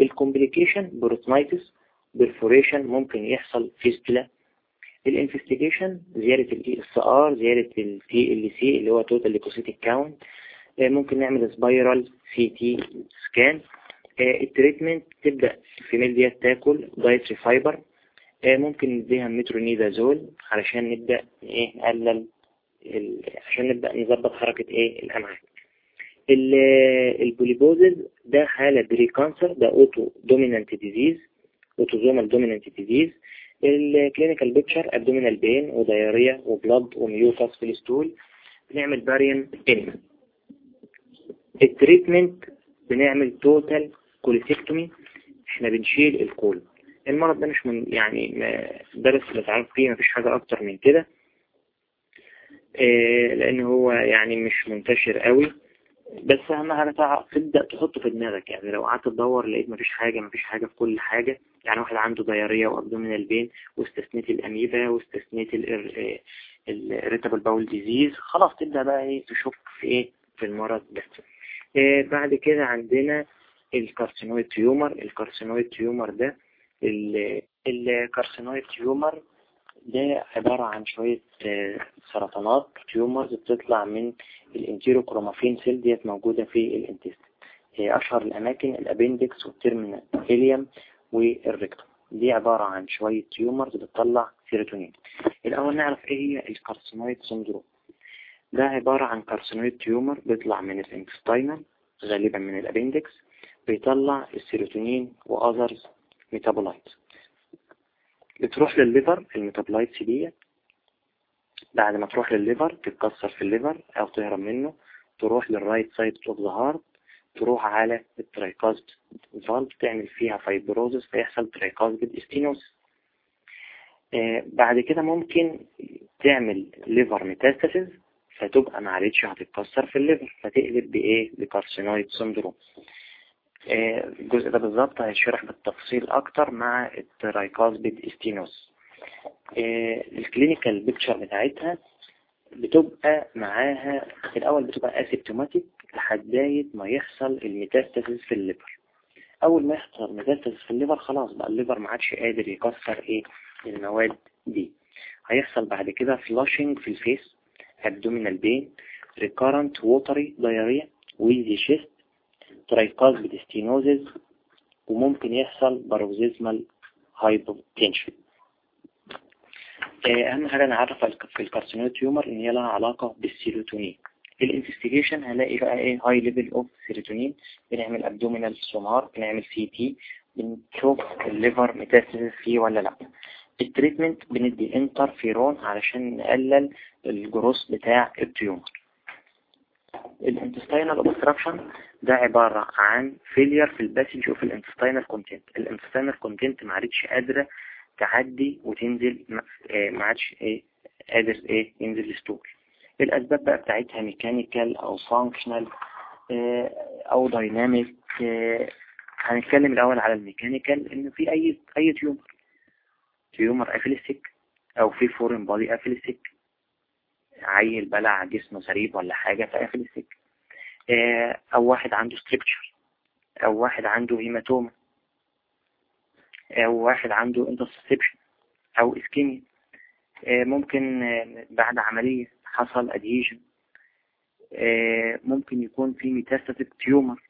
ال complication peritonitis perforation ممكن يحصل fistula ال investigation زيادة ال ESR زيادة ال TLC اللي هو total leukocytic count ممكن نعمل spiral CT scan ال treatment تبدأ الفيميل ديت تاكل dietary fiber ممكن نديها مترونيدازول علشان نبدأ إيه نقلل عشان نبدأ نظبط حركة إيه الأمعاء. ال polyposis ده حالة precancer ده auto dominant disease اوتوزومال دومينانت ديزيز الكلينيكال بيكتشر ابدومينال بين ودياريا وبلاد وميوكاس في ال stool بنعمل barium enema ال treatment بنعمل total colectomy إحنا بنشيل ال colon. المرض ده مش من يعني درس نتعرف فيه مفيش حاجة أكتر من كده. إيه لأن هو يعني مش منتشر قوي. بس أهم حاجة تبدأ تحطه في دماغك. يعني لو قعدت تدور لقيت مفيش حاجة مفيش حاجة في كل حاجة يعني واحد عنده diarrhea و abdominal pain واستثنيت الاميبا واستثنيت ال irritable bowel disease خلاص تبدأ بقى إيه تشك في إيه في المرض ده. إيه بعد كده عندنا ال carcinoid tumor ال carcinoid tumor ده ال carcinoid tumor ده عبارة عن شوية سرطانات tumors بتطلع من ال enterochromaffin cell ديت موجودة في ال intest هي أشهر الأماكن ال appendix وال terminal ileum وال rectum دي عبارة عن شوية tumors بتطلع سيروتونين الأول نعرف إيه هي؟ ال carcinoid syndrome ده عبارة عن carcinoid tumor بيطلع من ال intestinal غالبا من ال appendix بيطلع ال serotonin و others metabolite بتروح للل liver ال metabolites دي. بعد ما تروح للل liver تتكسر في ال liver أو تهرب منه تروح لل right side of the heart تروح على ال tricuspid valve تعمل فيها fibrosis فيحصل tricuspid stenosis. آه بعد كده ممكن تعمل liver metastasis فتبقى ما عادتش هتتكسر في ال liver فتقلب بإيه؟ ب carcinoid syndrome. الجزء ده بالظبط هيشرح بالتفصيل أكتر مع ال tricuspid stenosis. ال clinical picture بتاعتها بتبقى معاها الأول بتبقى asymptomatic لحد ما يحصل ال metastasis في ال liver. أول ما يحصل metastasis في ال liver خلاص بقى ال liver ما عادش قادر يكسر إيه المواد دي. هيحصل بعد كده flushing في ال face abdominal pain recurrent watery diarrhea wheezy chest tricuspid stenosis وممكن يحصل paroxysmal hypotension أهم حاجة نعرف في ال carcinoid tumor إن هي لها علاقة بال serotonin. ال investigation هنلاقي بقى إيه؟ high level of serotonin بنعمل abdominal sonar بنعمل CT بنشوف ال liver metastasis فيه ولا لأ. ال treatment بندي انترفيرون علشان نقلل الجروس بتاع ال tumor ال intestinal obstruction ده عبارة عن failure في ال passage of ال intestinal content ال intestinal content ما قادرة تعدي وتنزل ما عادش إيه قادر إيه ينزل ال stool الأسباب بقى بتاعتها mechanical أو functional أو dynamic هنتكلم الأول على ال mechanical إن في أي أي tumor tumor قافل السكة أو في foreign body قافل السكة عيل بلع جسم غريب ولا حاجة فقافل السكة آه، أو واحد عنده stricture أو واحد عنده hematoma أو واحد عنده intussusception أو ischemia آه، ممكن آه، بعد عملية حصل adhesion ممكن يكون في metastatic tumor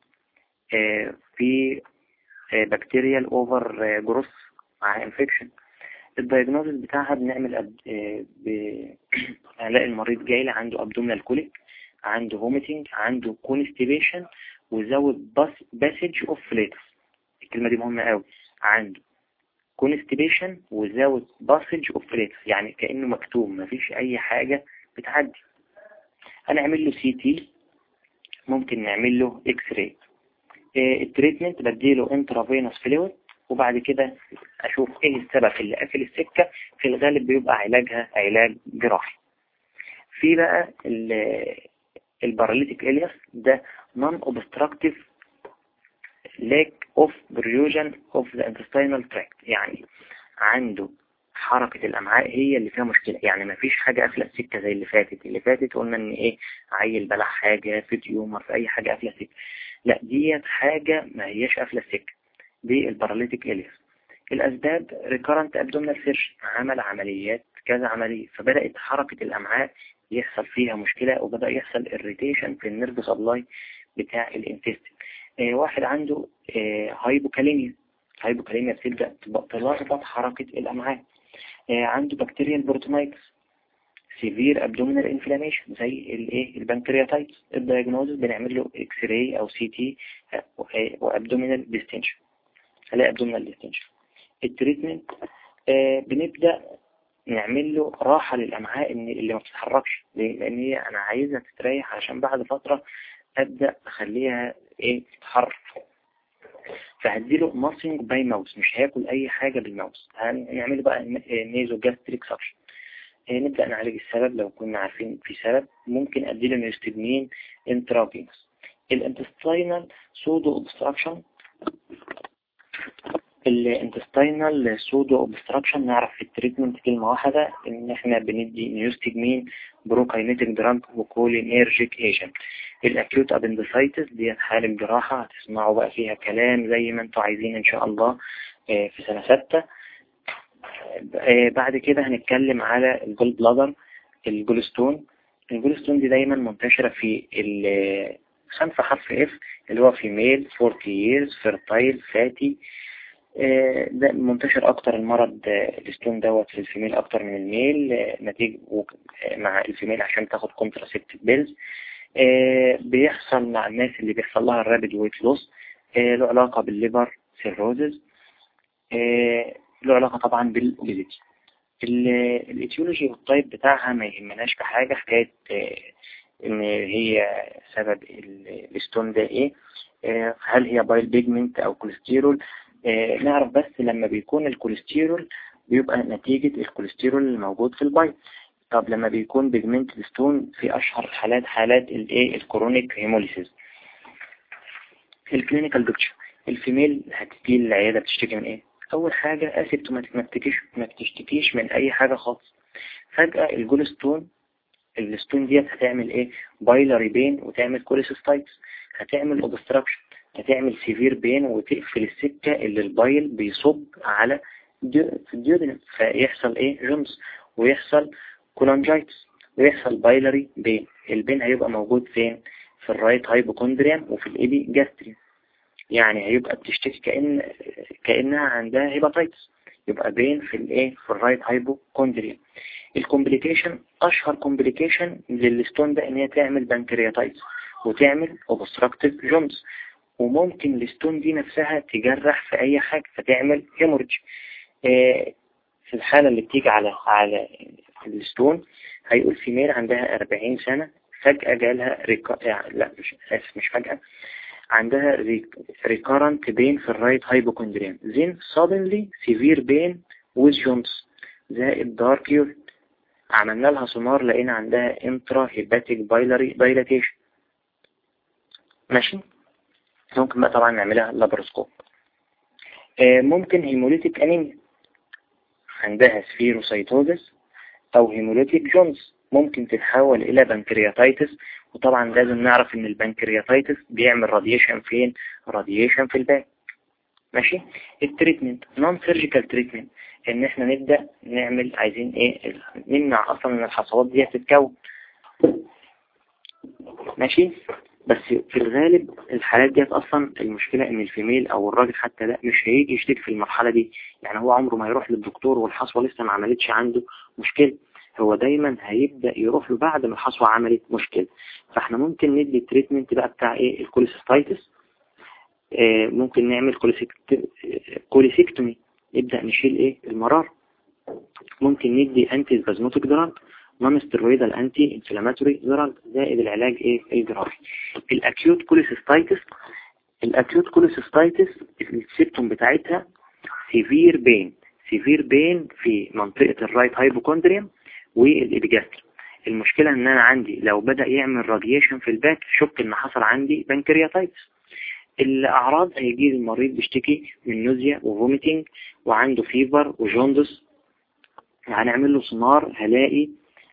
في bacterial overgrowth مع infection ال diagnosis بتاعها بنعمل أب... هنلاقي المريض جاي عنده abdominal colic عنده vomiting عنده constipation without passage of flatus الكلمة دي مهمة قوي عنده. constipation without passage of flatus يعني كأنه مكتوم مفيش أي حاجة بتعدي. هنعمل له CT ممكن نعمل له X-ray ال treatment بديله intravenous fluid وبعد كده أشوف إيه السبب اللي قافل السكة. في الغالب بيبقى علاجها علاج جراحي. في بقى ال paralytic ileus ده non obstructive lack of perfusion of the intestinal tract. يعني عنده حركة الأمعاء هي اللي فيها مشكلة. يعني ما فيش حاجة قافلة السكة زي اللي فاتت. اللي فاتت قلنا إن إيه عيل بلع حاجة في تيومر في أي حاجة قافلة السكة. لا ديت حاجة ما هياش قافلة السكة. دي ال paralytic ileus الأسباب recurrent abdominal surgery عمل عمليات كذا عملية. فبدأت حركة الأمعاء يحصل فيها مشكلة وبدأ يحصل irritation في ال nerve supply بتاع ال intestine واحد عنده آه hypokalemia hypokalemia بتبدأ تلخبط حركة الأمعاء. آه عنده bacterial peritonitis severe abdominal inflammation زي الايه؟ ال pancreatitis ال diagnosis بنعمل له X-ray أو CT و abdominal distension هلاقي ابدومينال ديستنشن ال treatment آه بنبدأ نعمل له راحة للأمعاء اللي ما بتتحركش. ليه؟ لأن هي أنا عايزها تستريح عشان بعد فترة أبدأ أخليها إيه؟ تتحرك فهديله nothing by mouth مش هياكل أي حاجة بال mouth. هنعمل بقى nasogastric suction نبدأ نعالج السبب لو كنا عارفين في سبب ممكن أديله neostigmine intravenous ال intestinal pseudo obstruction ال intestinal pseudo obstruction نعرف في ال treatment كلمة واحدة إن إحنا بندي neostigmine prokinetic drug و cholinergic agent ال acute appendicitis دي حالة جراحة هتسمعوا بقى فيها كلام زي ما أنتوا عايزين إن شاء الله في سنة ستة. بعد كده هنتكلم على ال gall bladder ال gallstone. ال gallstone دي دايما منتشرة في خمسة حرف F اللي هو female 40 years fertile fatty. ده منتشر أكتر المرض ال stone دوت في ال female أكتر من ال male نتيجة مع ال female عشان تاخد contraceptive pills بيحصل مع الناس اللي بيحصل لها ال rapid weight loss له علاقة بال liver cirrhosis له علاقة طبعا بال obesity ال etiology وال type بتاعها ما يهمناش بحاجة حكاية إن هي سبب ال stone ده إيه. هل هي bile pigment أو كوليسترول آه نعرف بس لما بيكون الكوليسترول بيبقى نتيجة الكوليسترول الموجود في البيض طب لما بيكون pigment stone في أشهر حالات حالات الايه ال chronic hemolysis ال clinical picture ال female هتجي العيادة بتشتكي من إيه؟ أول حاجة asymptomatic ما بتشتكيش ما بتشتكيش من أي حاجة خالص. فجأة ال gallstone ال stone ديت هتعمل إيه؟ biliary pain وتعمل cholecystitis هتعمل obstruction هتعمل severe pain وتقفل السكة اللي ال bile بيصب على في ال duodenum فيحصل إيه؟ jaundice ويحصل cholangitis ويحصل biliary pain. ال pain هيبقى موجود فين؟ في ال right hypochondrium وفي ال epigastrium يعني هيبقى بتشتكي كأن كأنها عندها hepatitis يبقى pain في الايه في ال right hypochondrium ال complication أشهر complication لل stone ده إن هي تعمل pancreatitis وتعمل obstructive jaundice وممكن ال stone دي نفسها تجرح في أي حاجة فتعمل hemorrhage آه في الحالة اللي بتيجي على على ال stone هيقول female عندها 40 سنة فجأة جالها recu... يعني لا مش آسف مش فجأة عندها recurrent pain في ال right hypochondrium then suddenly severe pain with jaundice زائد urine. عملنا لها سونار لقينا عندها intrahepatic biliary dilatation ماشي؟ ممكن بقى طبعا نعملها laparoscope آه، ممكن hemolytic anemia عندها spherocytosis أو hemolytic jaundice ممكن تتحول إلى pancreatitis وطبعا لازم نعرف إن ال pancreatitis بيعمل radiation فين؟ radiation في ال back. ماشي؟ ال treatment non-surgical treatment إن إحنا نبدأ نعمل عايزين إيه؟ نمنع أصلا إن الحصوات دي تتكون. ماشي؟ بس في الغالب الحالات ديت أصلا المشكلة إن ال female أو الراجل حتى لأ مش هيجي يشتكي في المرحلة دي. يعني هو عمره ما يروح للدكتور والحصوة لسه ما عملتش عنده مشكلة. هو دايما هيبدأ يروح له بعد ما الحصوة عملت مشكلة. فإحنا ممكن ندي ال treatment بقى بتاع إيه؟ ال cholecystitis آه ممكن نعمل cholecystectomy نبدأ نشيل إيه؟ المرار. ممكن ندي antispasmodic drug non-steroidal anti-inflammatory drug زائد العلاج إيه؟ الجراحي. ال acute cholecystitis ال acute cholecystitis ال symptom بتاعتها severe pain severe pain في منطقة ال right hypochondrium وال epigastric المشكلة إن أنا عندي لو بدأ يعمل radiation في ال back شك إن حصل عندي pancreatitis الأعراض هيجي المريض بيشتكي من nausea و vomiting وعنده fever و jaundice هنعمل له سونار هلاقي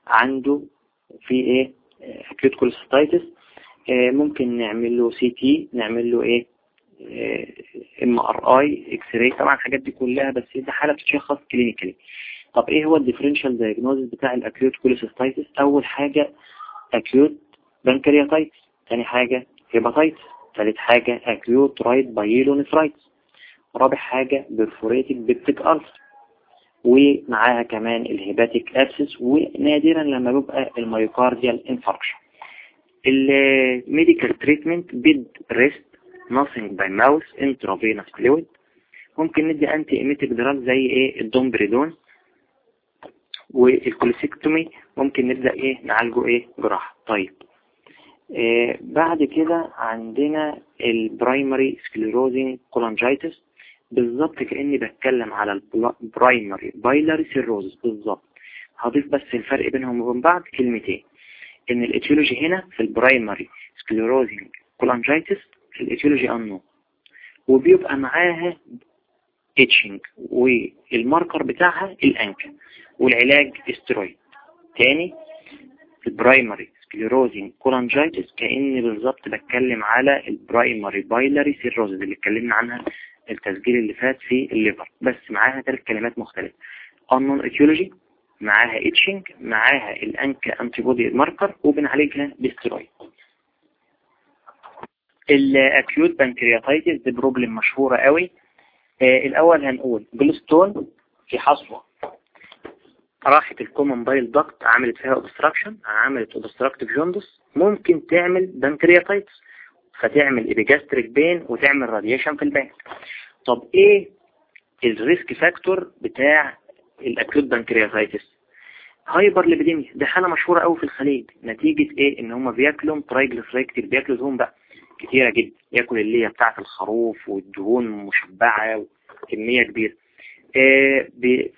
عنده في إيه؟ acute cholecystitis ممكن نعمل له CT نعمل له إيه؟ MRI X-ray طبعا الحاجات دي كلها بس دي حالة بتشخص clinically طب إيه هو ال differential diagnosis بتاع ال acute cholecystitis أول حاجة acute pancreatitis ثاني حاجة hepatitis ثالث حاجة acute right pyelonephritis رابع حاجة perforated peptic ulcer ومعاها كمان ال hepatic abscess ونادرا لما بيبقى ال myocardial infarction ال medical treatment bed rest nothing by mouth intravenous fluid. ممكن ندي anti-emetic drug زي إيه؟ ال domperidone وال cholecystectomy ممكن نبدأ إيه؟ نعالجه إيه؟ جراحة طيب. آه بعد كده عندنا ال primary sclerosing cholangitis بالظبط كأني بتكلم على ال primary biliary cirrhosis بالظبط. هضيف بس الفرق بينهم وبين بعض كلمتين. إن ال etiology هنا في ال primary sclerosing cholangitis ال etiology unknown وبيبقى معاها itching وال marker بتاعها ال ANCA والعلاج استرويد تاني ال primary sclerosing cholangitis كأني بالظبط بتكلم على ال primary biliary cirrhosis اللي اتكلمنا عنها التسجيل اللي فات في ال liver بس معاها ثلاث كلمات مختلفة. unknown etiology معاها itching معاها ال ANCA antibody marker وبنعالجها ب steroid ال acute pancreatitis دي problem مشهورة قوي. آه الأول هنقول gallstone في حصوة. راحت ال common bile duct عملت فيها obstruction عملت obstructive jaundice ممكن تعمل pancreatitis فتعمل epigastric pain وتعمل radiation في ال back طب إيه ال risk factor بتاع ال acute pancreatitis hyperlipidemia دي حالة مشهورة قوي في الخليج. نتيجة إيه؟ إن هم بياكلوا triglyceride كتير بياكلوا دهون بقى كتيرة جدا. ياكل اللي هي بتاعة الخروف والدهون مشبعة وكمية كبيرة. إيه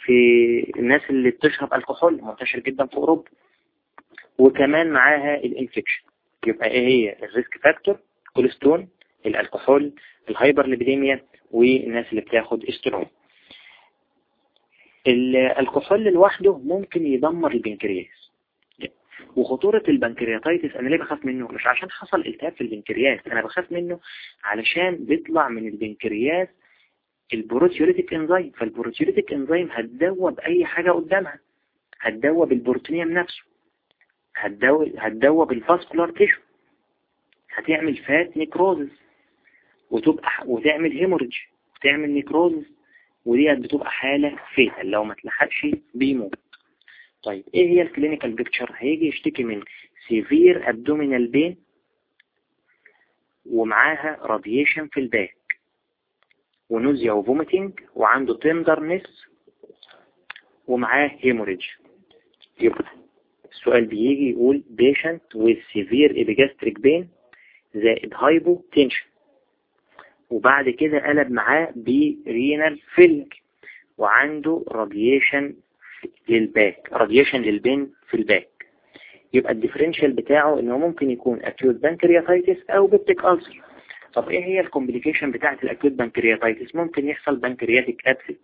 في الناس اللي بتشرب الكحول منتشر جدا في أوروبا. وكمان معاها ال infection يبقى إيه هي ال risk factor كوليسترول الكحول ال hyperlipidemia والناس اللي بتاخد استرويد الكحول لوحده ممكن يدمر البنكرياس. وخطورة ال pancreatitis أنا ليه بخاف منه؟ مش عشان حصل التهاب في البنكرياس أنا بخاف منه علشان بيطلع من البنكرياس ال proteolytic enzyme. فال proteolytic enzyme هتدوب أي حاجة قدامها. هتدوب ال peritoneum نفسه. هتدوب هتدوب ال vascular tissue. هتعمل fat necrosis وتبقى وتعمل hemorrhage وتعمل necrosis وديت بتبقى حالة fatal لو ما تلحقش بيموت طيب إيه هي ال clinical picture؟ هيجي يشتكي من severe abdominal pain ومعاها radiation في ال back و nausea و vomiting وعنده tenderness ومعاه hemorrhage. يبقى السؤال بيجي يقول patient with severe epigastric pain زائد hypotension. وبعد كده قلب معاه ب renal failure وعنده radiation لل back radiation لل pain في ال back. يبقى ال differential بتاعه انه ممكن يكون acute pancreatitis أو peptic ulcer طب إيه هي ال complication بتاعت ال acute pancreatitis ممكن يحصل pancreatic abscess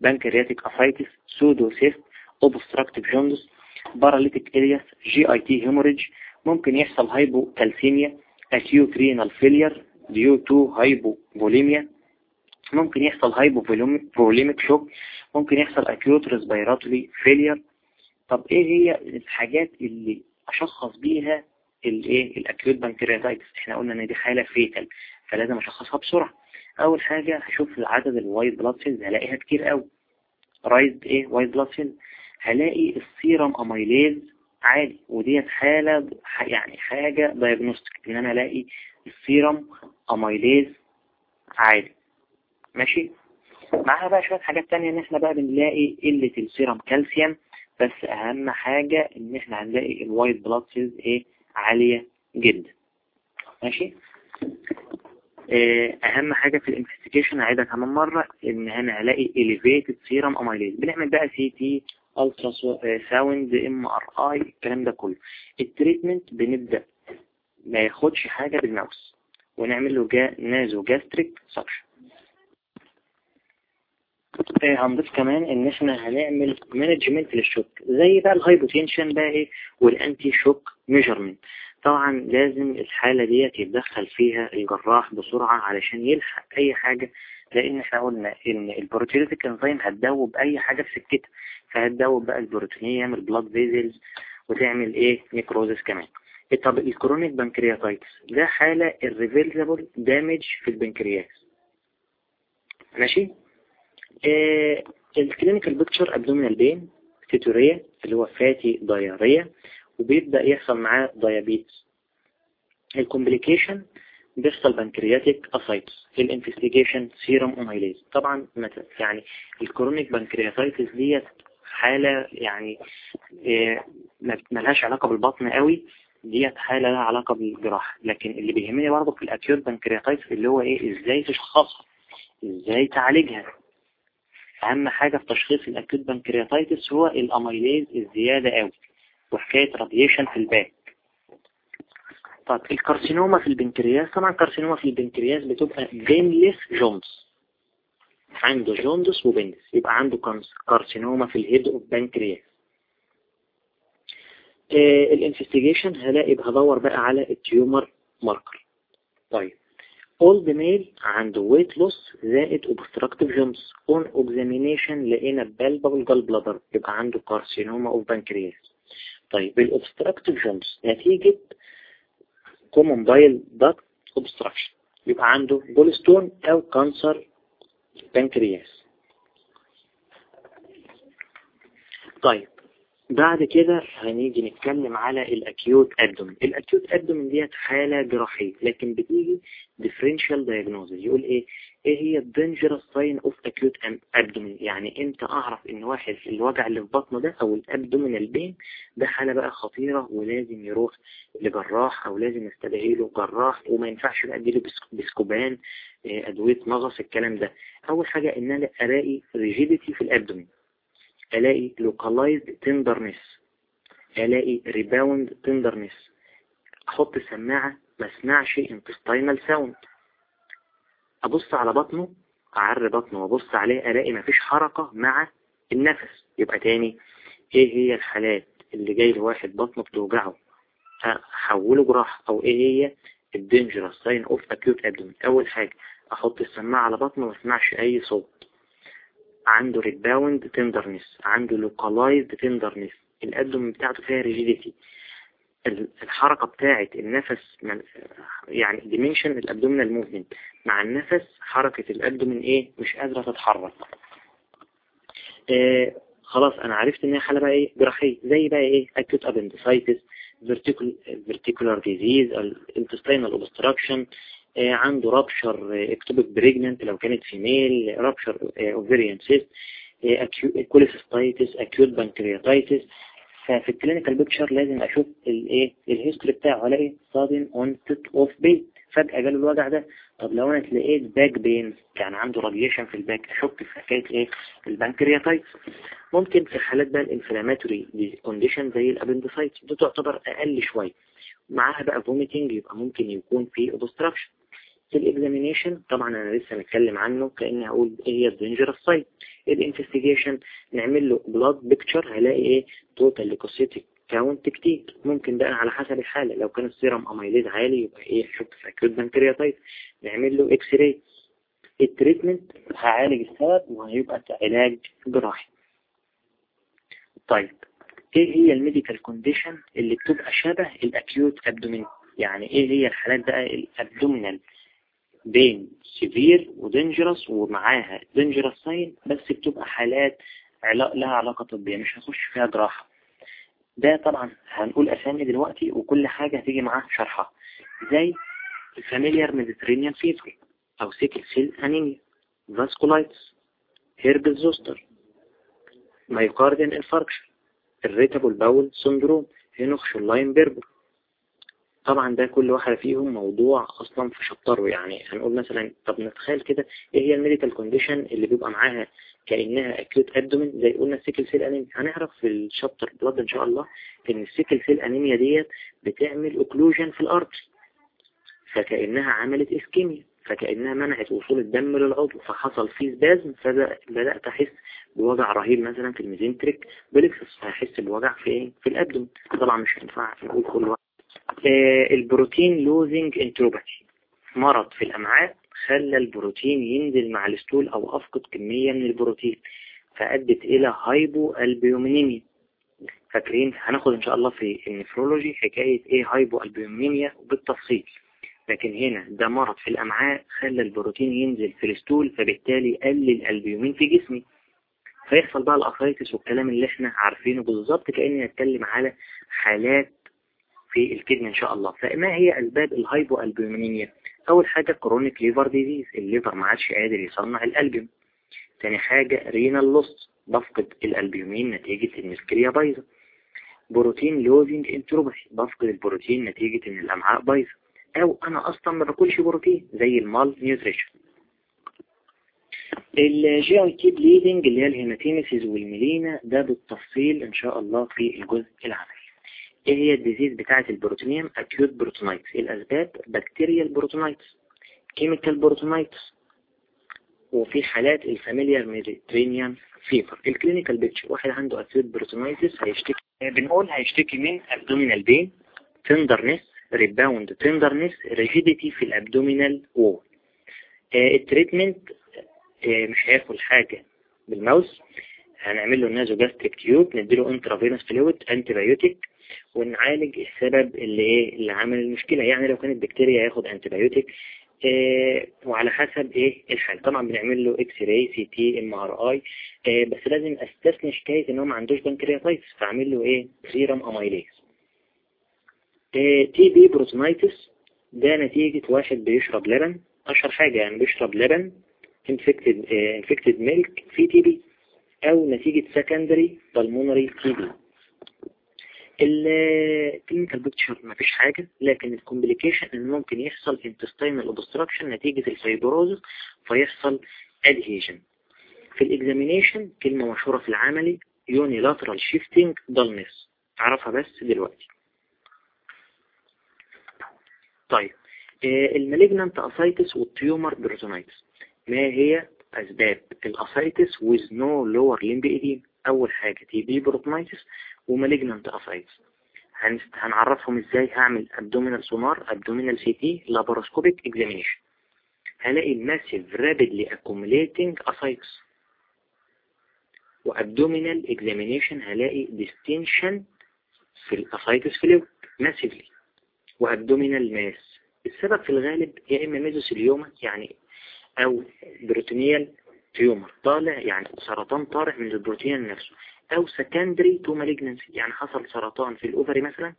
pancreatic ascites pseudocyst obstructive jaundice paralytic ileus GIT hemorrhage ممكن يحصل hypocalcemia acute renal failure due to hypovolemia. ممكن يحصل hypovolemic shock. ممكن يحصل acute respiratory failure. طب إيه هي الحاجات اللي أشخص بيها الإيه؟ ال acute pancreatitis إحنا قلنا إن دي حالة fatal فلازم أشخصها بسرعة. أول حاجة هشوف عدد ال white blood cells هلاقيها كتير قوي raised إيه؟ white blood cells هلاقي ال serum amylase عالي وديت حالة يعني حاجة diagnostic إن أنا ألاقي ال serum amylase عالي ماشي؟ معاها بقى شوية حاجات تانية إن إحنا بقى بنلاقي قلة ال serum calcium بس أهم حاجة إن إحنا هنلاقي ال white blood cells إيه؟ عالية جدا. ماشي؟ آه، أهم حاجة في ال investigation اعيدها كمان مرة إن أنا هلاقي elevated serum amylase. بنعمل بقى سي تي ألترا ساوند إم آر آي الكلام ده كله. ال treatment بنبدأ ما ياخدش حاجة بال mouth ونعمل له جا nasogastric suction هنضيف كمان إن إحنا هنعمل management لل shock زي بقى ال hypotension بقى إيه وال anti-shock management طبعا لازم الحالة ديت يتدخل فيها الجراح بسرعة علشان يلحق أي حاجة لأن إحنا قلنا إن ال proteolytic enzyme هتدوب أي حاجة في سكتها. فهتدوب بقى ال peritoneum ال blood vessels وتعمل إيه؟ necrosis كمان. طب ال chronic pancreatitis ده حالة irreversible damage في البنكرياس. ماشي؟ آه ال clinical picture abdominal pain steatorrhea اللي هو fatty diarrhea وبيبدأ يحصل معاه diabetes ال complication بيحصل pancreatic ascites ال investigation serum amylase طبعا يعني ال chronic pancreatitis ديت حالة يعني آه ملهاش علاقة بالباطنة قوي ديت حالة لها علاقة بالجراحة. لكن اللي بيهمني برضه في ال acute pancreatitis اللي هو إيه إزاي تشخصها إزاي تعالجها. أهم حاجة في تشخيص ال acute pancreatitis هو ال amylase الزيادة قوي وحكاية radiation في ال back. طب ال carcinoma في البنكرياس طبعا ال carcinoma في البنكرياس بتبقى painless jaundice. عنده jaundice و painless يبقى عنده carcinoma في ال head of pancreas آه ال investigation هلاقي هدور بقى على ال tumor marker طيب. old male عنده weight loss زائد obstructive jaundice on examination لقينا palpable gall bladder يبقى عنده carcinoma of pancreas طيب. ال obstructive jaundice نتيجة common bile duct obstruction يبقى عنده gallstone أو cancer pancreas طيب بعد كده هنيجي نتكلم على ال acute abdomen ال acute abdomen ديت حالة جراحية لكن بتيجي differential diagnosis. يقول إيه؟ إيه هي dangerous sign of acute abdomen يعني إمتى أعرف إن واحد الوجع اللي في بطنه ده أو ال abdominal pain ده حالة بقى خطيرة ولازم يروح لجراح أو لازم يستدعي له جراح وما ينفعش بقى اديله بسكوبان أدوية مغص الكلام ده. أول حاجة إن أنا ألاقي rigidity في ال abdomen. ألاقي localized tenderness. ألاقي rebound tenderness. أحط السماعة ما أسمعش intestinal sound. أبص على بطنه أعري بطنه وأبص عليه ألاقي ما فيش حركة مع النفس. يبقى تاني إيه هي الحالات اللي جاي لواحد بطنه بتوجعه؟ أحوله جراح أو إيه هي ال dangerous sign of acute abdomen أول حاجة أحط السماعة على بطنه ما أسمعش أي صوت. عنده rebound tenderness عنده localized tenderness ال abdomen بتاعته فيها rigidity الحركة بتاعة النفس يعني diminution ال abdominal movement مع النفس حركة ال abdomen إيه؟ مش قادرة تتحرك. آه خلاص أنا عرفت إن هي حالة بقى إيه؟ جراحية. زي بقى acute appendicitis diverticular disease intestinal obstruction آه عنده rupture ectopic pregnancy لو كانت female rupture ovarian cyst cholecystitis acute pancreatitis. ففي ال clinical picture لازم أشوف الايه ال history بتاعه ألاقي sudden onset of pain. فجأة جاله الوجع ده. طب لو أنا لقيت back pain يعني عنده radiation في ال back اشك في حكاية إيه؟ ال pancreatitis ممكن في حالات بقى ال inflammatory condition زي ال appendicitis دي تعتبر أقل شوية. معاها بقى vomiting يبقى ممكن يكون في obstruction في ال examination طبعا أنا لسه متكلم عنه كأني هقول إيه هي ال dangerous sign ال investigation نعمل له blood picture هلاقي إيه؟ total leukocytic count كتير. ممكن بقى على حسب الحالة لو كان ال serum amylase عالي يبقى إيه؟ في acute pancreatitis نعمل له X-ray ال treatment هعالج السبب وهيبقى علاج جراحي. طيب إيه هي ال medical condition اللي بتبقى شبه ال acute abdomen يعني إيه هي الحالات بقى ال abdominal pain severe و dangerous ومعاها dangerous sign بس بتبقى حالات لها علاقة طبية مش هخش فيها جراحة. ده طبعا هنقول أسامي دلوقتي وكل حاجة هتيجي معاه شرحها. زي ال familial Mediterranean fever أو sickle cell anemia vasculitis herpes zoster myocardial infarction irritable bowel syndrome Henoch-Schönlein purpura طبعا ده كل واحدة فيهم موضوع أصلا في شابتره يعني. هنقول مثلا طب نتخيل كده إيه هي ال medical condition اللي بيبقى معاها كأنها acute abdomen زي قلنا ال sickle cell anemia هنعرف في ال chapter blood إن شاء الله إن ال sickle cell anemia ديت بتعمل occlusion في ال artery. فكأنها عملت ischemia فكأنها منعت وصول الدم للعضو. فحصل فيه spasm فبدأت أحس بوجع رهيب مثلا في ال mesenteric plexus فهحس بوجع في إيه؟ في ال abdomen طبعا مش هينفع نقول كل آه ال protein losing enteropathy مرض في الأمعاء خلى البروتين ينزل مع ال stool أو أفقد كمية من البروتين فأدت إلى hypoalbuminemia فاكرين؟ هناخد إن شاء الله في ال nephrology حكاية إيه hypoalbuminemia بالتفصيل. لكن هنا ده مرض في الأمعاء خلى البروتين ينزل في ال stool فبالتالي قلل الألبيومين في جسمي. فيحصل بقى ال ascites والكلام اللي إحنا عارفينه بالظبط كأني أتكلم على حالات في ال kidney إن شاء الله. فما هي أسباب ال hypoalbuminemia أول حاجة chronic liver disease ال liver ما عادش قادر يصنع الألبيوم. تاني حاجة renal loss بفقد الألبيومين نتيجة إن الكلية بايظة. protein losing enteropathy بفقد البروتين نتيجة إن الأمعاء بايظة. أو أنا أصلا ما باكلش بروتين زي ال malnutrition ال GIT bleeding اللي هي ال hematemesis وال melena ده بالتفصيل إن شاء الله في الجزء العملي. إيه هي ال disease بتاعة ال peritoneum acute peritonitis الأسباب؟ bacterial peritonitis chemical peritonitis وفي حالات ال familial Mediterranean fever ال clinical picture واحد عنده acute peritonitis هيشتكي. بنقول هيشتكي من abdominal pain tenderness rebound tenderness rigidity في ال abdominal wall ال treatment مش هياكل حاجة بال mouth. هنعمل له nasogastric tube نديله intravenous fluid antibiotic ونعالج السبب اللي إيه اللي عمل المشكلة. يعني لو كانت بكتيريا هياخد antibiotic إيه وعلى حسب إيه الحال طبعا بنعمل له إكس راي سي تي ام ار اي إيه بس لازم أستثني شكاية إن هو ما عندوش pancreatitis فأعمل له إيه؟ serum amylase إيه TB peritonitis ده نتيجة واحد بيشرب لبن. أشهر حاجة يعني بيشرب لبن uh, infected milk في TB أو نتيجة secondary pulmonary TB ال clinical picture ما فيش حاجة لكن ال complication إن ممكن يحصل intestinal obstruction نتيجة ال fibrosis فيحصل adhesion. في ال examination كلمة مشهورة في العملي unilateral shifting dullness. تعرفها بس دلوقتي. طيب ال malignant ascites وال tumor peritonitis ما هي أسباب ال ascites with no lower limb أول حاجة TB peritonitis و malignant ascites هنعرفهم إزاي هعمل abdominal sonar abdominal CT laparoscopic examination. هلاقي massive rapidly accumulating ascites. و abdominal examination هلاقي distension في ال ascites fluid massively. و abdominal mass. السبب في الغالب يا إما mesothelioma يعني أو peritoneal tumor. طالع يعني سرطان طالع من ال peritoneum نفسه. أو secondary to malignancy يعني حصل سرطان في ال ovary مثلا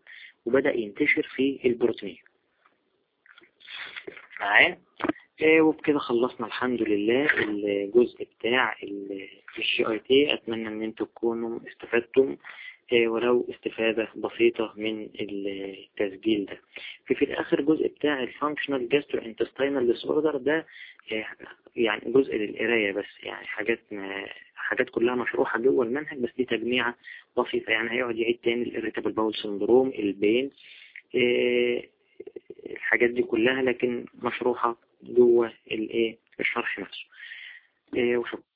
وبدأ ينتشر في ال peritoneum معايا؟ آه وبكده خلصنا الحمد لله الجزء بتاع ال GIT. أتمنى إن أنتم تكونوا استفدتم ولو استفادة بسيطة من التسجيل ده. في في الآخر جزء بتاع ال functional gastrointestinal disorder ده يعني جزء للقراية بس يعني حاجات ما حاجات كلها مشروحة جوه المنهج بس دي تجميعة بسيطة. يعني هيقعد يعيد تاني ال irritable bowel syndrome ال pain الحاجات دي كلها لكن مشروحة جوه الايه الشرح نفسه. وشكرا.